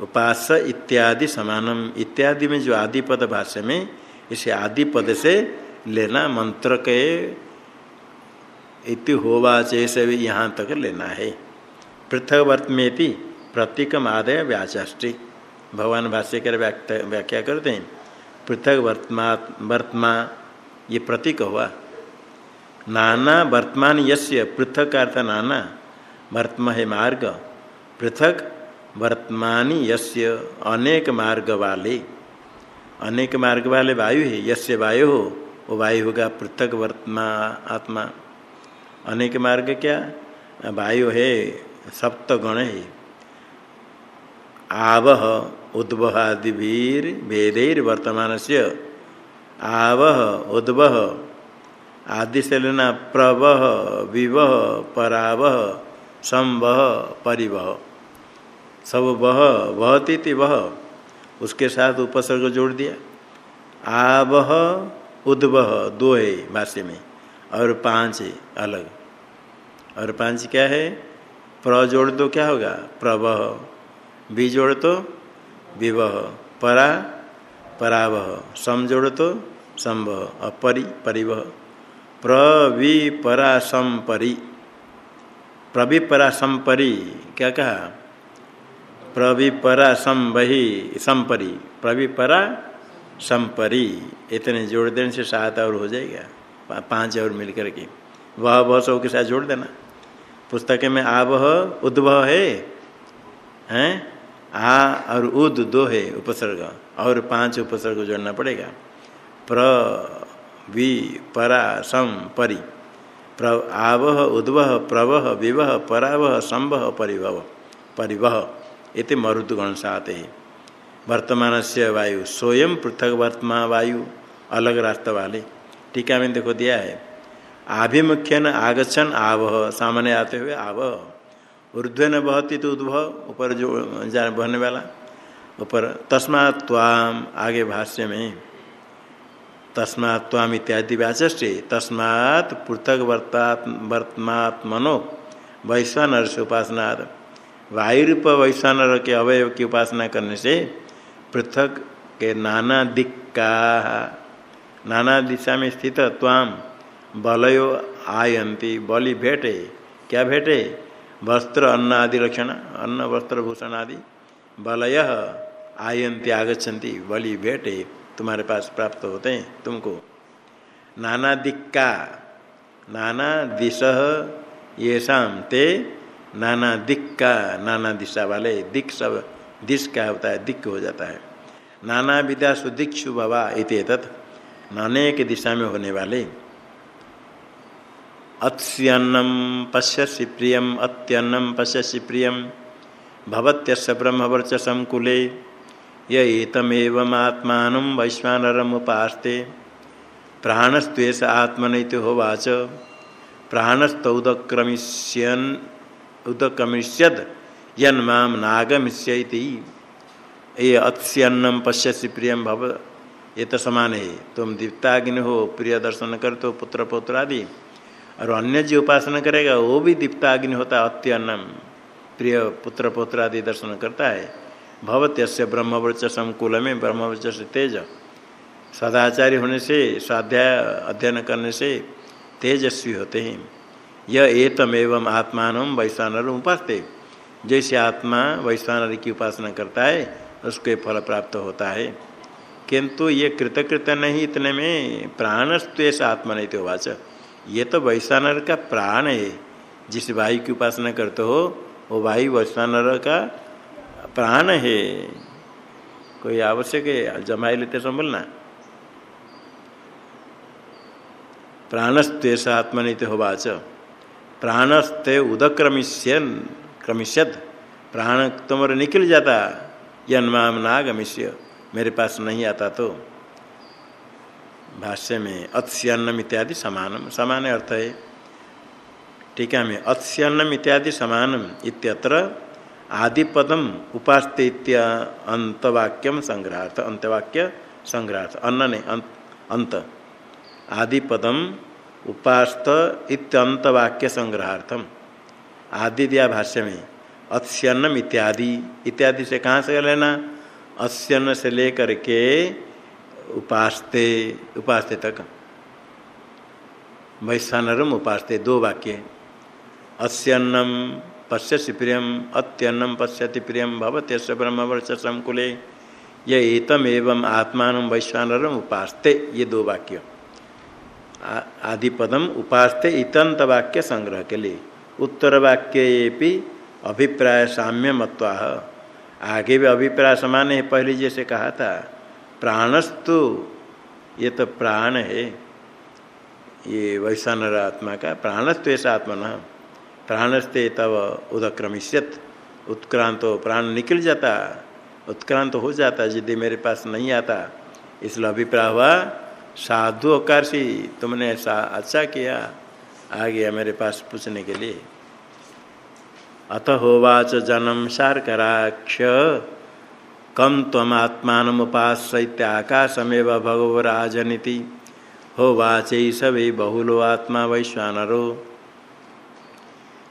उपास इत्यादि समानम। इत्यादि में जो आदि पद भाष्य में, इसे आदि पद से लेना मंत्र के इति होवा से भी यहाँ तक लेना है। पृथक वर्त में प्रतीकम आदय व्याचाष्टि। भगवान भाष्यकर व्याख्या करते हैं। पृथक वर्तमा वर्तमा, ये प्रतीक हुआ। नाना वर्तमान यस्य, पृथक का अर्थ नाना, वर्तम है मार्ग। पृथक वर्तमानी यस्य, अनेक मार्ग वाले। अनेक मार्ग वाले वायु है, यस्य वायु हो, वो वायु होगा पृथक वर्तमा, आत्मा। अनेक मार्ग क्या? वायु है सप्त गण है। आवह उद्वहादिवीर भेदैर वर्तमान से आवह, उद्वह आदि से लेना प्रवह, विवह, परावह, संवह, परिवह। सब वह, वहती थी वह। उसके साथ उपसर्ग जोड़ दिया। आवह, उद्वह दो है भाष्य में। और पाँच है, अलग। और पाँच क्या है? प्र जोड़ दो, क्या होगा? प्रवह। बी जोड़ तो विवह, परा, परावह सम जोड़ तो संभव अपरि, परिवह। प्रवि परा संपरि प्रवि परा संपरि क्या कहा? प्रवि परा संवही संपरि। प्रवि परा संपरि इतने जोड़ देने से सात और हो जाएगा। पाँच और मिलकर के। वह वह सब के साथ जोड़ देना। पुस्तक में आवह उद्भव है। हैं? आ और उद दो है उपसर्ग, और पाँच उपसर्ग जोड़ना पड़ेगा। प्र, वि, परा सम परि। प्र, आवह, उद्वह, प्रवह, विवह, परावह, संवह परिभव परिवह, इति मरुदगण साते वर्तमान से वायु, स्वयं पृथक वर्तमान वायु, अलग रास्ता वाले। टीका में देखो दिया है। आभिमुख्य न आगछन आवह सामने आते हुए आवह। ऊर्ध्व बहती तो उद्भव, ऊपर जो जाने बहने वाला, ऊपर तस्मात्वाम आगे भाष्य में तस्मात्वाम इत्यादि व्याचे तस्मात् पृथक वर्तमात्मनो वैश्वानर से उपासना वायुरूप वैश्वानर के अवयव की उपासना करने से पृथक के नाना दिक्का, नाना दिशा में स्थित त्वाम, बलयो आयंती बलि भेटे, क्या भेटे? वस्त्र अन्न आदि लक्षण, अन्न, वस्त्र, भूषण आदि, बलय आयंती आगछन्ति बलि, भेटे तुम्हारे पास प्राप्त होते हैं तुमको। नाना दिक्का नाना दिश ये शाम ते नाना दिक का नाना दिशा वाले दिक सब, दिश का होता है? दिक हो जाता है। नाना विद्या सुदीक्षु बाबा इत अनेक दिशा में होने वाले अत्स्यन्नम पश्यसि प्रियम अत्यन्नम पश्यसि प्रियम। भवत्यस्य ब्रह्मवर्चसम कुले यतमेवत्मा वैश्वानरमुपास्ते प्राणस्वेश आत्मनैति होवाच। प्राणस्तौदक्रमिष्यन, उदक्रमिष्यद यन्माम नागमिष्यति। ये अत्स्यन्नम पश्यसि प्रियम भव ये तो समान तुम दीप्ताग्नि हो प्रिय दर्शन कर तो पुत्र पुत्र आदि और अन्य जो उपासना करेगा, वो भी दीप्ताग्नि होता है, अत्यन्नम। प्रिय पुत्र पुत्र आदि दर्शन करता है। भवत्यस्य ब्रह्मवृच संकुल में ब्रह्मवृच से तेज। सदाचारी होने से, स्वाध्याय अध्ययन करने से तेजस्वी होते हैं। यह एतम एवं आत्मान वैश्वानर उपासते। जैसे आत्मा वैश्वानर की उपासना करता है, उसको फल प्राप्त होता है। किंतु ये कृतकृत नहीं, इतने में प्राणस्वेश आत्मा नहीं तो वाच ये तो वैश्वानर का प्राण है। जिस वायु की उपासना करते हो, वो वायु वैश्वानर का प्राण है। कोई आवश्यक है? जमाई लेते संभलना प्राणस्तेष आत्मनित होवाच। प्राणस्ते उदक्रमिष्यन, क्रमिष्यत। प्राण तुम्हारे निकल जाता, यन्माम नागमिष्य। मेरे पास नहीं आता तो। भाष्य में अत्स्यन्नम इत्यादि समानम। समान अर्थ है टीका में अत्स्यन्नम इत्यादि समानम इत्यत्र आदिपदम उपास्ते अंतवाक्यम संग्रहार्थ अंतवाक्य संग्रहार्थ, अन्न ने अंत। आदिपदम उपास्त इत्यंतवाक्य संग्रहार्थम। आदि दिया भाष्य में अत्यन्नम इत्यादि। इत्यादि से कहाँ से लेना? अत्यन्न से लेकर के उपास्ते उपास्ते तक। वैश्वानरम उपास्ते, दो वाक्य अस्यन्नम पश्यति प्रियम, अत्यन्नम पश्यति प्रियम, भवत्यस्य ब्रह्मवर्ष संकुले ये एतम एवं आत्मान वैश्वानरम उपास्ते, ये दो वाक्य। आदि पदम उपास्ते इतंत वाक्य संग्रह के लिए। उत्तर वाक्य अभिप्राय साम्य मत्वा आगे भी अभिप्राय समान है, पहले जैसे कहा था। प्राणस्तु, ये तो प्राण है। ये वैश्वानर आत्मा का प्राणस्तु ऐसा आत्मा न। प्राणस्ते तब उदक्रमिष्यत। उत्क्रांत प्राण निकल जाता। उत्क्रांत हो जाता, यदि मेरे पास नहीं आता। इसलिए अभिप्राय हुआ, साधु अकार से तुमने ऐसा अच्छा किया। आ गया मेरे पास पूछने के लिए। अथ होवाच जन्म शारकराक्ष कम तमात्मानुपाश्रित आकाशमेव भगवराजनीति। होवाच सवे बहुलो आत्मा वैश्वानरो।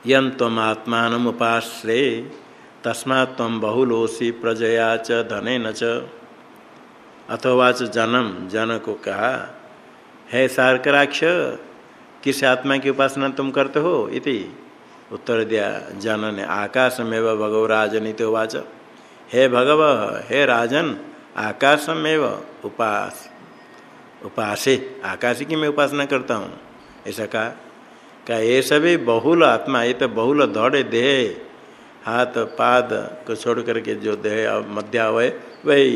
यम तमात्मानुपाश्रे तस्मा बहुलोसी प्रजया च धन च। अथवाच जन्म जन को कहा, है सारकराक्ष, किस आत्मा की उपासना तुम करते हो? इति उत्तर दिया जन ने आकाशमेव भगव राजनीति उवाच हे भगव, हे राजन, आकाशमेव उपास, उपासे, आकाश की मैं उपासना करता हूँ। ऐसा कहा क्या ये सभी बहुल आत्मा, ये तो बहुल दौड़े देह, हाथ, पाद को छोड़ करके जो देह मध्य अवय वही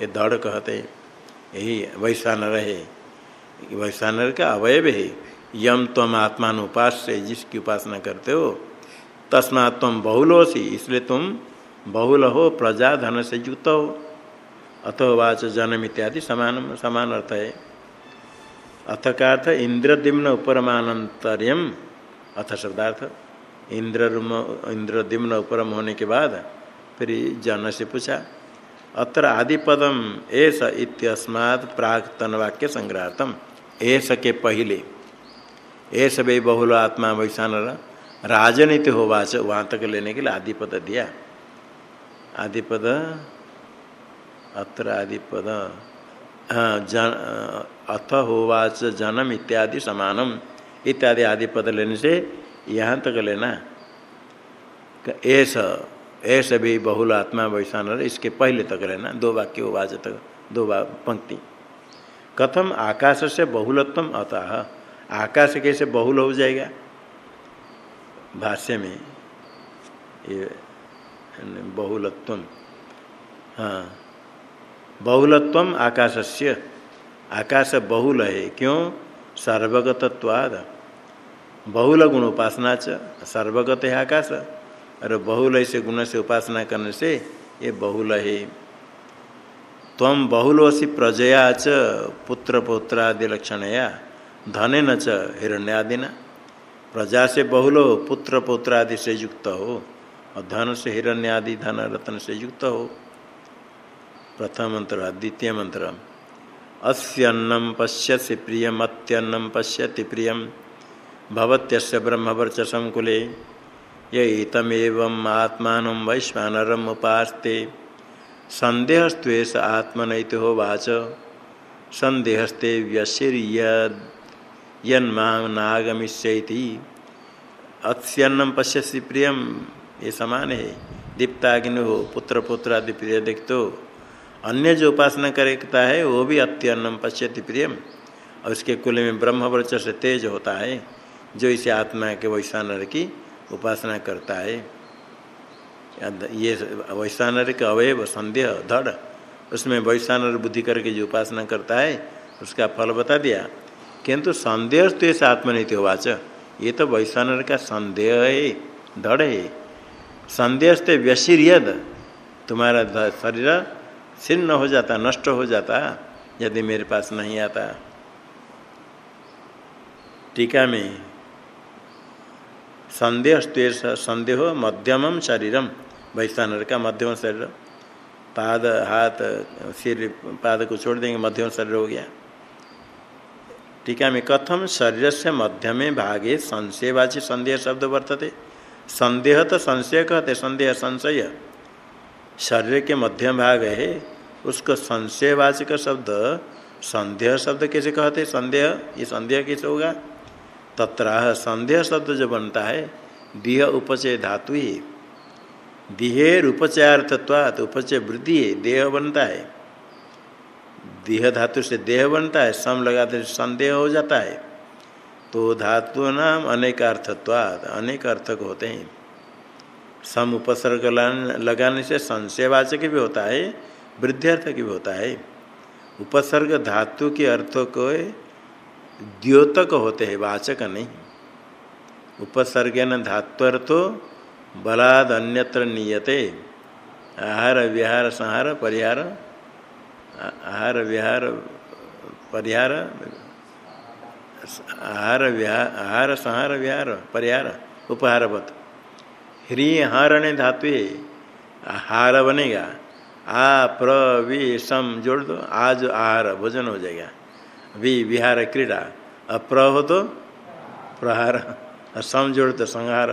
ये दौड़ कहते यही वैश्वानर है वैश्वानर का अवयव है। यम तम आत्मान उपास से जिसकी उपासना करते हो तस्मा तुम बहुल सी इसलिए तुम बहुल हो प्रजा धन से युक्त हो जन्म इत्यादि समान समान अर्थ है। अथ का अर्थ इंद्रदिम्न उपरमानंतर्यम अथ शब्दार्थ इंद्र इंद्रदिम्न उपरम होने के बाद फिर जन से पूछा अत्र आदिपदम एस इत्यस्मात् प्राग तनवाक्य संग्रहार्थम। एस के पहले एस वे बहुल आत्मा वैशान राजनीति होवाच वहाँ तक लेने के लिए आदिपद दिया। आदिपद, अत्र आदिपद जन, अथ, होवाच, जन्म इत्यादि समानम। इत्यादि आदिपद लेने से यहाँ तक लेना। ऐसा ऐसे भी बहुल आत्मा वैशान इसके पहले तक लेना, दो वाक्य वाज तक, दो पंक्ति। कथम आकाश से बहुलत्व अतः, आकाश कैसे बहुल हो जाएगा? भाष्य में ये बहुलत्व। हाँ। बहुलत्व आकाशस्य। आकाश बहुल है। क्यों? सर्वगतत्वाद। बहुल गुण उपासना च। सर्वगत है आकाश। और बहुल ऐसे गुण से उपासना करने से ये बहुल है। तम बहुलोसी प्रजया च, पुत्र पुत्रादि लक्षणया धन न च हिरण्यादिना। प्रजा से बहुलो, पुत्र पुत्र आदि से युक्त हो। और धन से हिरण्यादि धन रत्न से युक्त हो। प्रथम मंत्र द्वितीय मंत्र। अस्यन्नम पश्यति प्रियम अत्यन्नम पश्यति प्रियम। भवत्यस्य ब्रह्मवर्चसं कुले। यतमेव आत्मा वैश्वानरम उपास्ते। संदेहस्वेश आत्मनैति हो वाच। संदेहस्ते व्यशिर्यन्मागमिष्यति अत्यन्नम पश्यसी प्रियम। ये समान है। दीप्ताग्नि हो, पुत्र पुत्र आदि प्रिय देख तो अन्य जो उपासना करता है, वो भी अत्यन्नम पश्यति प्रियम। और उसके कुल में ब्रह्मवर्च से तेज होता है, जो इसे आत्मा के वैश्वानर की उपासना करता है। ये वैश्वानर के अवयव, संदेह, धड़, उसमें वैश्वानर बुद्धि करके जो उपासना करता है, उसका फल बता दिया। किंतु संदेह तो ऐसे आत्मनीति होवाच ये तो वैश्वानर का संदेह है, धड़ है। संदेह से यद तुम्हारा शरीर छिन्न हो जाता, नष्ट हो जाता, यदि मेरे पास नहीं आता। टीका में संदेह संदेह मध्यम शरीरम वैश्वानर का मध्यम शरीर। पाद, हाथ, सिर, पाद को छोड़ देंगे, मध्यम शरीर हो गया। टीका में कथम शरीर से मध्यमे भागे संशयवाची संदेह शब्द वर्तते। संदेह तो संशय कहते संदेह संशय। शरीर के मध्यम भाग है, उसको संशयवाचक शब्द, संदेह शब्द कैसे कहते संदेह, ये संदेह कैसे होगा? तत्राह, संदेह शब्द जो बनता है, देह उपचय धातु ही। देहेर उपचयार्थत्वात उपचय वृद्धि है, देह बनता है। देह धातु से देह बनता है, सम लगाते संदेह हो जाता है। तो धातु नाम अनेक अर्थत्वाद अनेक अर्थक होते हैं। सम उपसर्ग लगाने से संशयवाचक भी होता है वृद्धि अर्थ की भी होता है। उपसर्ग धातु के अर्थों को द्योतक होते हैं, वाचक नहीं। उपसर्गन धात्वर्थो बलाद अन्यत्र नियते। आहार, विहार, संहार, परिहार आहार, विहार, परिहार आहार विहार आहार संहार विहार परिहार उपहारवत ह्री हारण्य धातु हार बनेगा। आ, प्र, वि सम जोड़ दो आज आहार, भोजन हो जाएगा। वि, विहार क्रीड़ा अप्र हो तो प्रहार सम जोड़ तो संहार,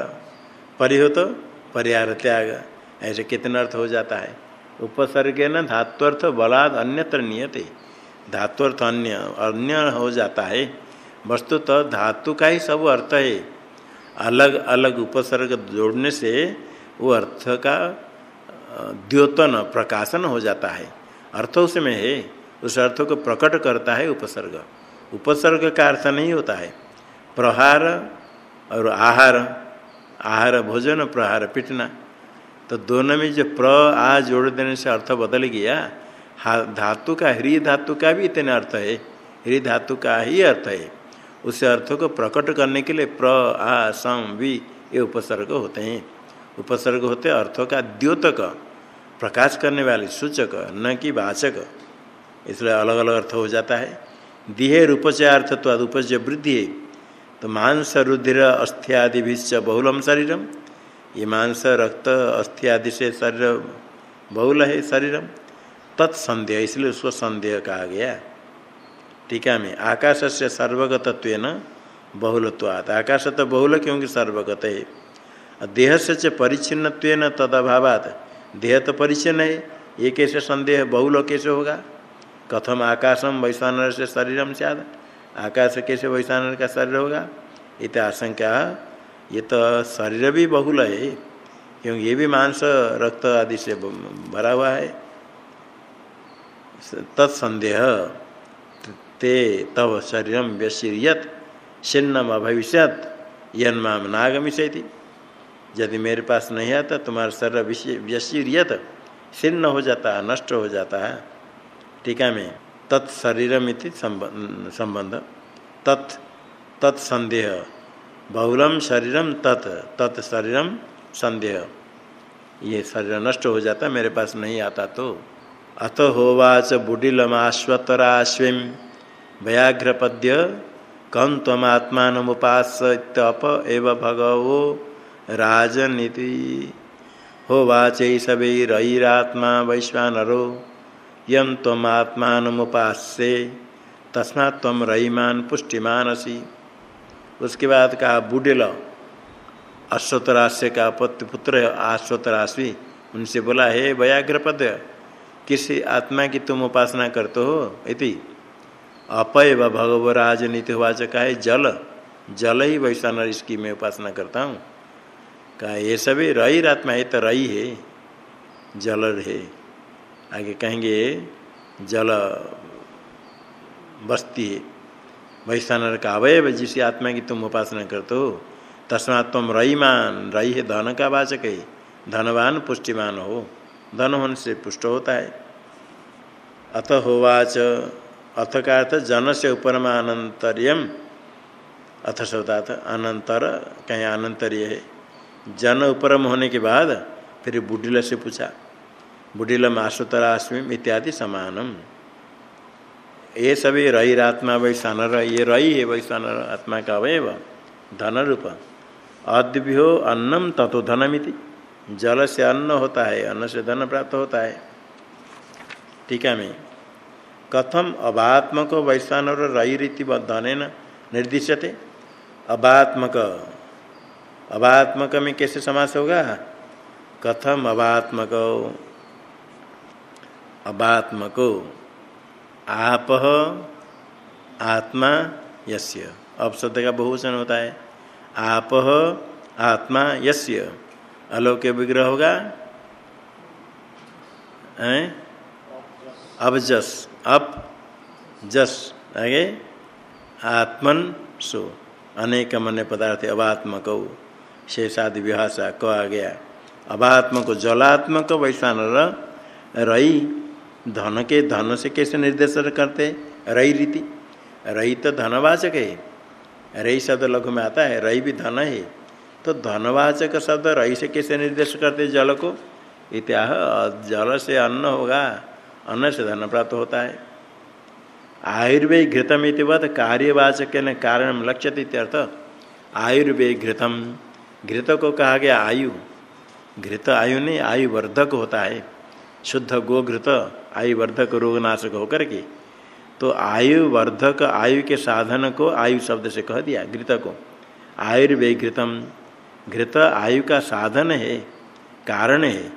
परि हो तो परिहार त्याग। ऐसे कितना अर्थ हो जाता है? उपसर्ग न धात्वर्थ बलाद अन्यत्र नियते। धात्वर्थ अन्य अन्य हो जाता है। वस्तु तो धातु का ही सब अर्थ है। अलग अलग उपसर्ग जोड़ने से वो अर्थ का द्योतन, प्रकाशन हो जाता है। अर्थ उसमें है। उस अर्थ को प्रकट करता है उपसर्ग। उपसर्ग का अर्थ नहीं होता है। प्रहार और आहार आहार भोजन, प्रहार पिटना। तो दोनों में जो प्र, आ जोड़ देने से अर्थ बदल गया धातु का, ह्री धातु का भी इतने अर्थ है। ह्री धातु का ही अर्थ है। उस अर्थ को प्रकट करने के लिए प्र, आ सम वी, ये उपसर्ग होते हैं। उपसर्ग होते अर्थों का द्योतक, प्रकाश करने वाले सूचक, न कि वाचक। इसलिए अलग अलग अर्थ हो जाता है। दिहे रूपचय तो उपज वृद्धि है। तो मांस, रुधिर अस्थियादि भी बहुलम शरीरम। ये मांस, रक्त अस्थियादि से शरीर बहुल है शरीरम। तत्संदेह, इसलिए उसको संदेह कहा गया। टीका में आकाश से सर्वगतत्व न आकाश तो बहुल क्योंकि सर्वगत है? देह से च परिचिन्न तद अभावात देह तो परिचिन्न है, ये कैसे संदेह बहुल कैसे होगा? कथम आकाशम वैश्वानर से शरीरम सियाद आकाश कैसे वैश्वानर का शरीर होगा? इत आशंका। ये तो शरीर भी बहुल है, क्योंकि ये भी मांस, रक्त आदि से भरा हुआ है। तत्संदेह। ते तव शरीरम व्यशीयत छिन्नम अभविष्यत यन्माम नागमिष्यति। यदि मेरे पास नहीं आता, तुम्हारा शरीर व्यसीरियत शीर्ण हो जाता है नष्ट हो जाता। है टीका में तत्शरीरम संबंध। तत् तत्संदेह बहुलम शरीरम तत् तत्शरीरम संदेह। ये शरीर नष्ट हो जाता, मेरे पास नहीं आता तो। अत होवाच बुडिलमाश्वतराश्वीम। व्याघ्रपद्य कम तमात्मानुपासत्यप एव भगवो राजनीति। हो वाचे होवाच सबैरईरात्मा वैश्वानरो यम तमात्मानुपास्य तस्मा तम रईमान पुष्टिमानसी। उसके बाद कहा बुडिल अश्वतराश्य का पत्य पुत्र अश्वतराशि उनसे बोला, हे व्याघ्रपद किसी आत्मा की तुम उपासना करते हो? इति। अपय व भगव राजनीति वाचक है जल जल ही वैसा इसकी मैं उपासना करता हूँ। कहा, ये सभी रही आत्मा है तो रही है, जल है। आगे कहेंगे, जल बस्ती है वैश्वानर का अवयव जिस आत्मा की तुम उपासना करते हो तस्मा तुम रईमान रई है धन का वाचक है, धनवान पुष्टिमान हो धन होने से पुष्ट होता है। अथ होवाच अथ का अर्थ जन से उपरमानंतर्यम अथ शब्दार्थ अनंतर कहीं अनंतर्य है। जन उपरम होने के बाद फिर बुढ़िल से पूछा बुढ़िलम आशुतराश्मी इत्यादि समानम। ये सभी रईरात्मा वैशानर ये रही है वैशानर आत्मा का अवयव धन रूप अद्भ्यो अन्नम तथो धनमिति। जल से अन्न होता है, अन्न से धन प्राप्त होता है। टीका में कथम अबात्मक वैश्वानर रई रीति धन निर्दिश्यते। अबात्मक अबात्मक में कैसे समास होगा? कथम अबात्मक अबात्मको आप आत्मा यस्य। अब शब्द का बहुवचन होता है। आप आत्मा यस्य। अलोक्य विग्रह होगा? अब जस अप, जस, आगे, आत्मन, सो। अनेक मन पदार्थ अबात्मक शेषादि विहासा, क आ गया। अबात्मक जलात्मक वैश्वान रई, धन के, धन से कैसे निर्देश करते? रई रीति। रई तो धनवाचक है। रई शब्द लघु में आता है, रई भी धन है। तो धनवाचक शब्द रई से कैसे निर्देश करते जल को? इत्याह, जल से अन्न होगा। अन्न से धन प्राप्त होता है। आयुर्वेद घृतम इतिवत कार्यवाचक ने कारण लक्ष्य इत्यर्थ, आयुर्वेद घृतम। घृत को कहा गया आयु। घृत आयु नहीं आयु वर्धक होता है। शुद्ध गोघृत आयु वर्धक रोगनाशक होकर के। तो आयु वर्धक आयु के साधन को आयु शब्द से कह दिया घृत को। आयुर्वेद घृतम। घृत आयु का साधन है, कारण है।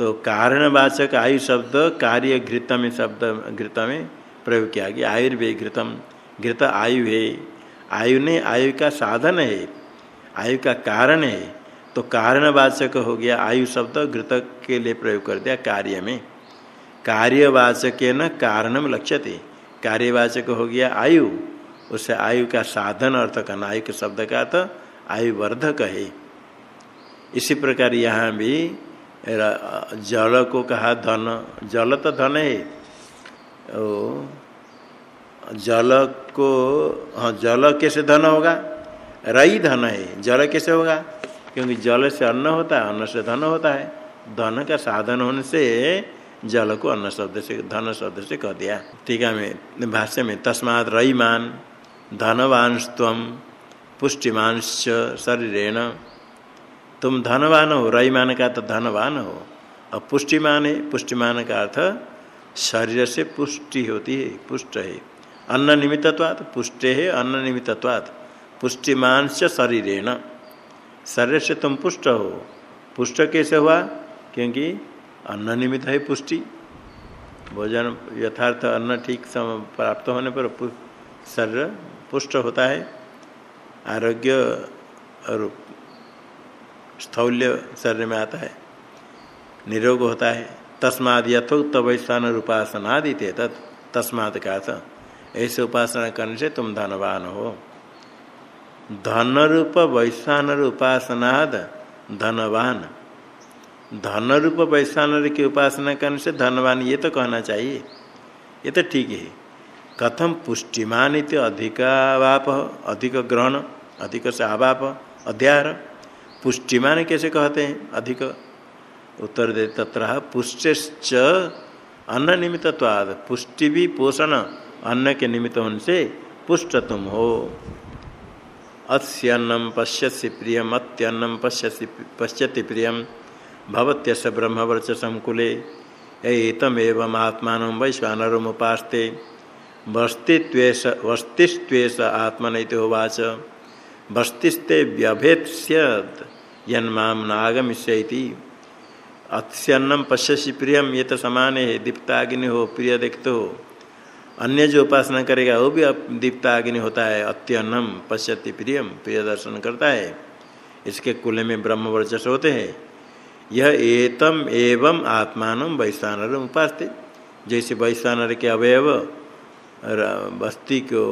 तो कारणवाचक आयु शब्द कार्य घृत में शब्द घृत में प्रयोग किया गया। आयुर्वेद घृतम, घृत आयु है। आयु ने आयु का साधन है, आयु का कारण है तो कारणवाचक हो गया आयु शब्द घृत के लिए प्रयोग कर दिया कार्य में। कार्यवाचक न कारणम लक्ष्यते। कार्यवाचक हो गया आयु, उसे आयु का साधन अर्थ करना, आयु के शब्द का तो आयु वर्धक है। इसी प्रकार यहाँ भी जल को कहा धन, जल तो धन है। ओ, जल को हाँ जल कैसे धन होगा? रई धन है। जल कैसे होगा? क्योंकि जल से अन्न होता है, अन्न से धन होता है। धन का साधन होने से जल को अन्न शब्द से, धन शब्द से कह दिया। ठीक है, मैं भाष्य में, तस्मात रईमान धनवान तम पुष्टिमान शरीरेण। तुम धनवान हो, रईमान का तो धनवान हो। और पुष्टिमान है, पुष्टिमान का अर्थ शरीर से पुष्टि होती है, पुष्ट है। अन्न निमित्तवाद पुष्ट है, अन्न निमित्तवाद पुष्टिमान से शरीरेण शरीर से तुम पुष्ट हो। पुष्ट कैसे हुआ? क्योंकि अन्न निमित्त है पुष्टि। भोजन यथार्थ अन्न ठीक समय प्राप्त होने पर शरीर पुष्ट होता है। आरोग्य और स्थौल्य शरीर में आता है निरोग होता है। तस्माद यथोक्त वैश्वान उपासनादि थे तत् तस्माद का ऐसे उपासना करने से तुम धनवान हो। धन रूप वैश्वान उपासनाद धनवान। धन रूप वैश्वानर की उपासना करने से धनवान ये तो कहना चाहिए। ये तो ठीक है। कथम पुष्टिमान इत अधिकावाप अधिक ग्रहण अधिक से आवाप अध्यार पुष्टिमान कैसे कहते हैं? अधिक उत्तर दे, तत्र पुष्ट अन्न निमित्तवाद पुष्टि भी पोषण, अन्न के निमित्त होने से पुष्ट तुम हो। अस्यन्नम पश्यसि प्रियम अत्यन्नम पश्यसि, पश्यति प्रियम। भवत्यस ब्रह्मवर्चसम कुले एतमेव आत्मा वैश्वानरमुपास्ते। वस्तित्वेश वस्तिस्त्वेश आत्मनैति होवाच। वस्तिस्ते व्यभेत्स्यत्। यन्माम नागमिष्यति। अत्यन्नम पश्यसी प्रियम ये तो समान है दीप्ताग्नि हो, प्रिय देखते। हो अन्य जो उपासना करेगा, वो भी दीप्ताग्नि होता है। अत्यन्नम पश्यति प्रियम, प्रिय दर्शन करता है। इसके कुल में ब्रह्म वर्चस होते हैं। यह एतम एवं आत्मान वैश्वानर उपासते। जैसे वैश्वानर के अवयव बस्ती को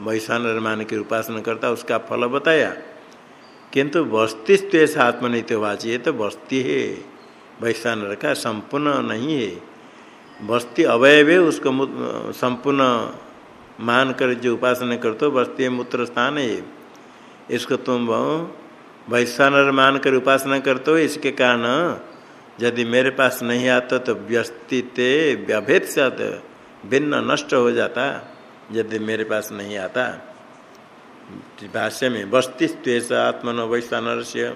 वैश्वानर मान की उपासना करता, उसका फल बताया। किंतु बस्तिस्व आत्मनित्य वाची तो बस्ती है। वैश्वानर का संपूर्ण नहीं है। बस्ती अवयव है, उसको संपूर्ण मान कर जो उपासना करते हो बस्ती मूत्र स्थान है। इसको तुम वैश्वानर मान कर उपासना करते हो, इसके कारण यदि मेरे पास नहीं आता तो व्यस्तिते व्यभेद से भिन्न नष्ट हो जाता, यदि मेरे पास नहीं आता। भाष्य में बस्ती आत्मनो वैश्वानर से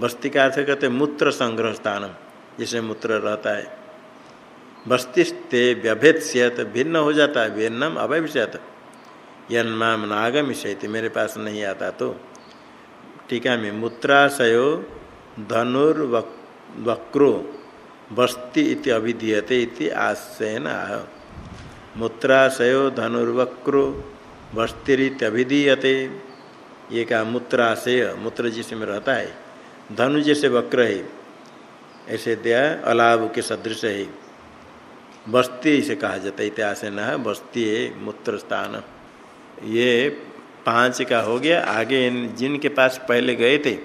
बस्ती का अर्थ कहते मूत्र संग्रह स्थान जिसमें मूत्र रहता है। बस्तिस्ते व्यभेद भिन्न हो जाता है, भिन्नम अभविष्यत। यन्माम नागमिष्यति, मेरे पास नहीं आता तो। टीका में मूत्राशयो धनुर्वक्रो बस्ती इति अभिधीयते इति आशयन आह। मूत्राशयो धनुर्वक्रो बस्तिरित अभिधीयते ये का मूत्राशय मूत्र जिसमें रहता है धनु जैसे वक्र है। ऐसे दिया अलाभ के सदृश है। बस्ती इसे कहा जाता है, इतिहास न बस्ती है, मूत्र स्थान। ये पाँच का हो गया, आगे जिनके पास पहले गए थे,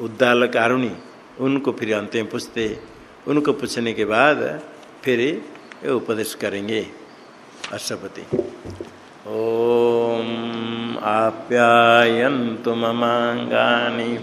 उद्दाल कारुणी, उनको फिर अंत में पूछते। उनको पूछने के बाद फिर उपदेश करेंगे। अष्टपति ओम आप्यायन्तु ममांगानी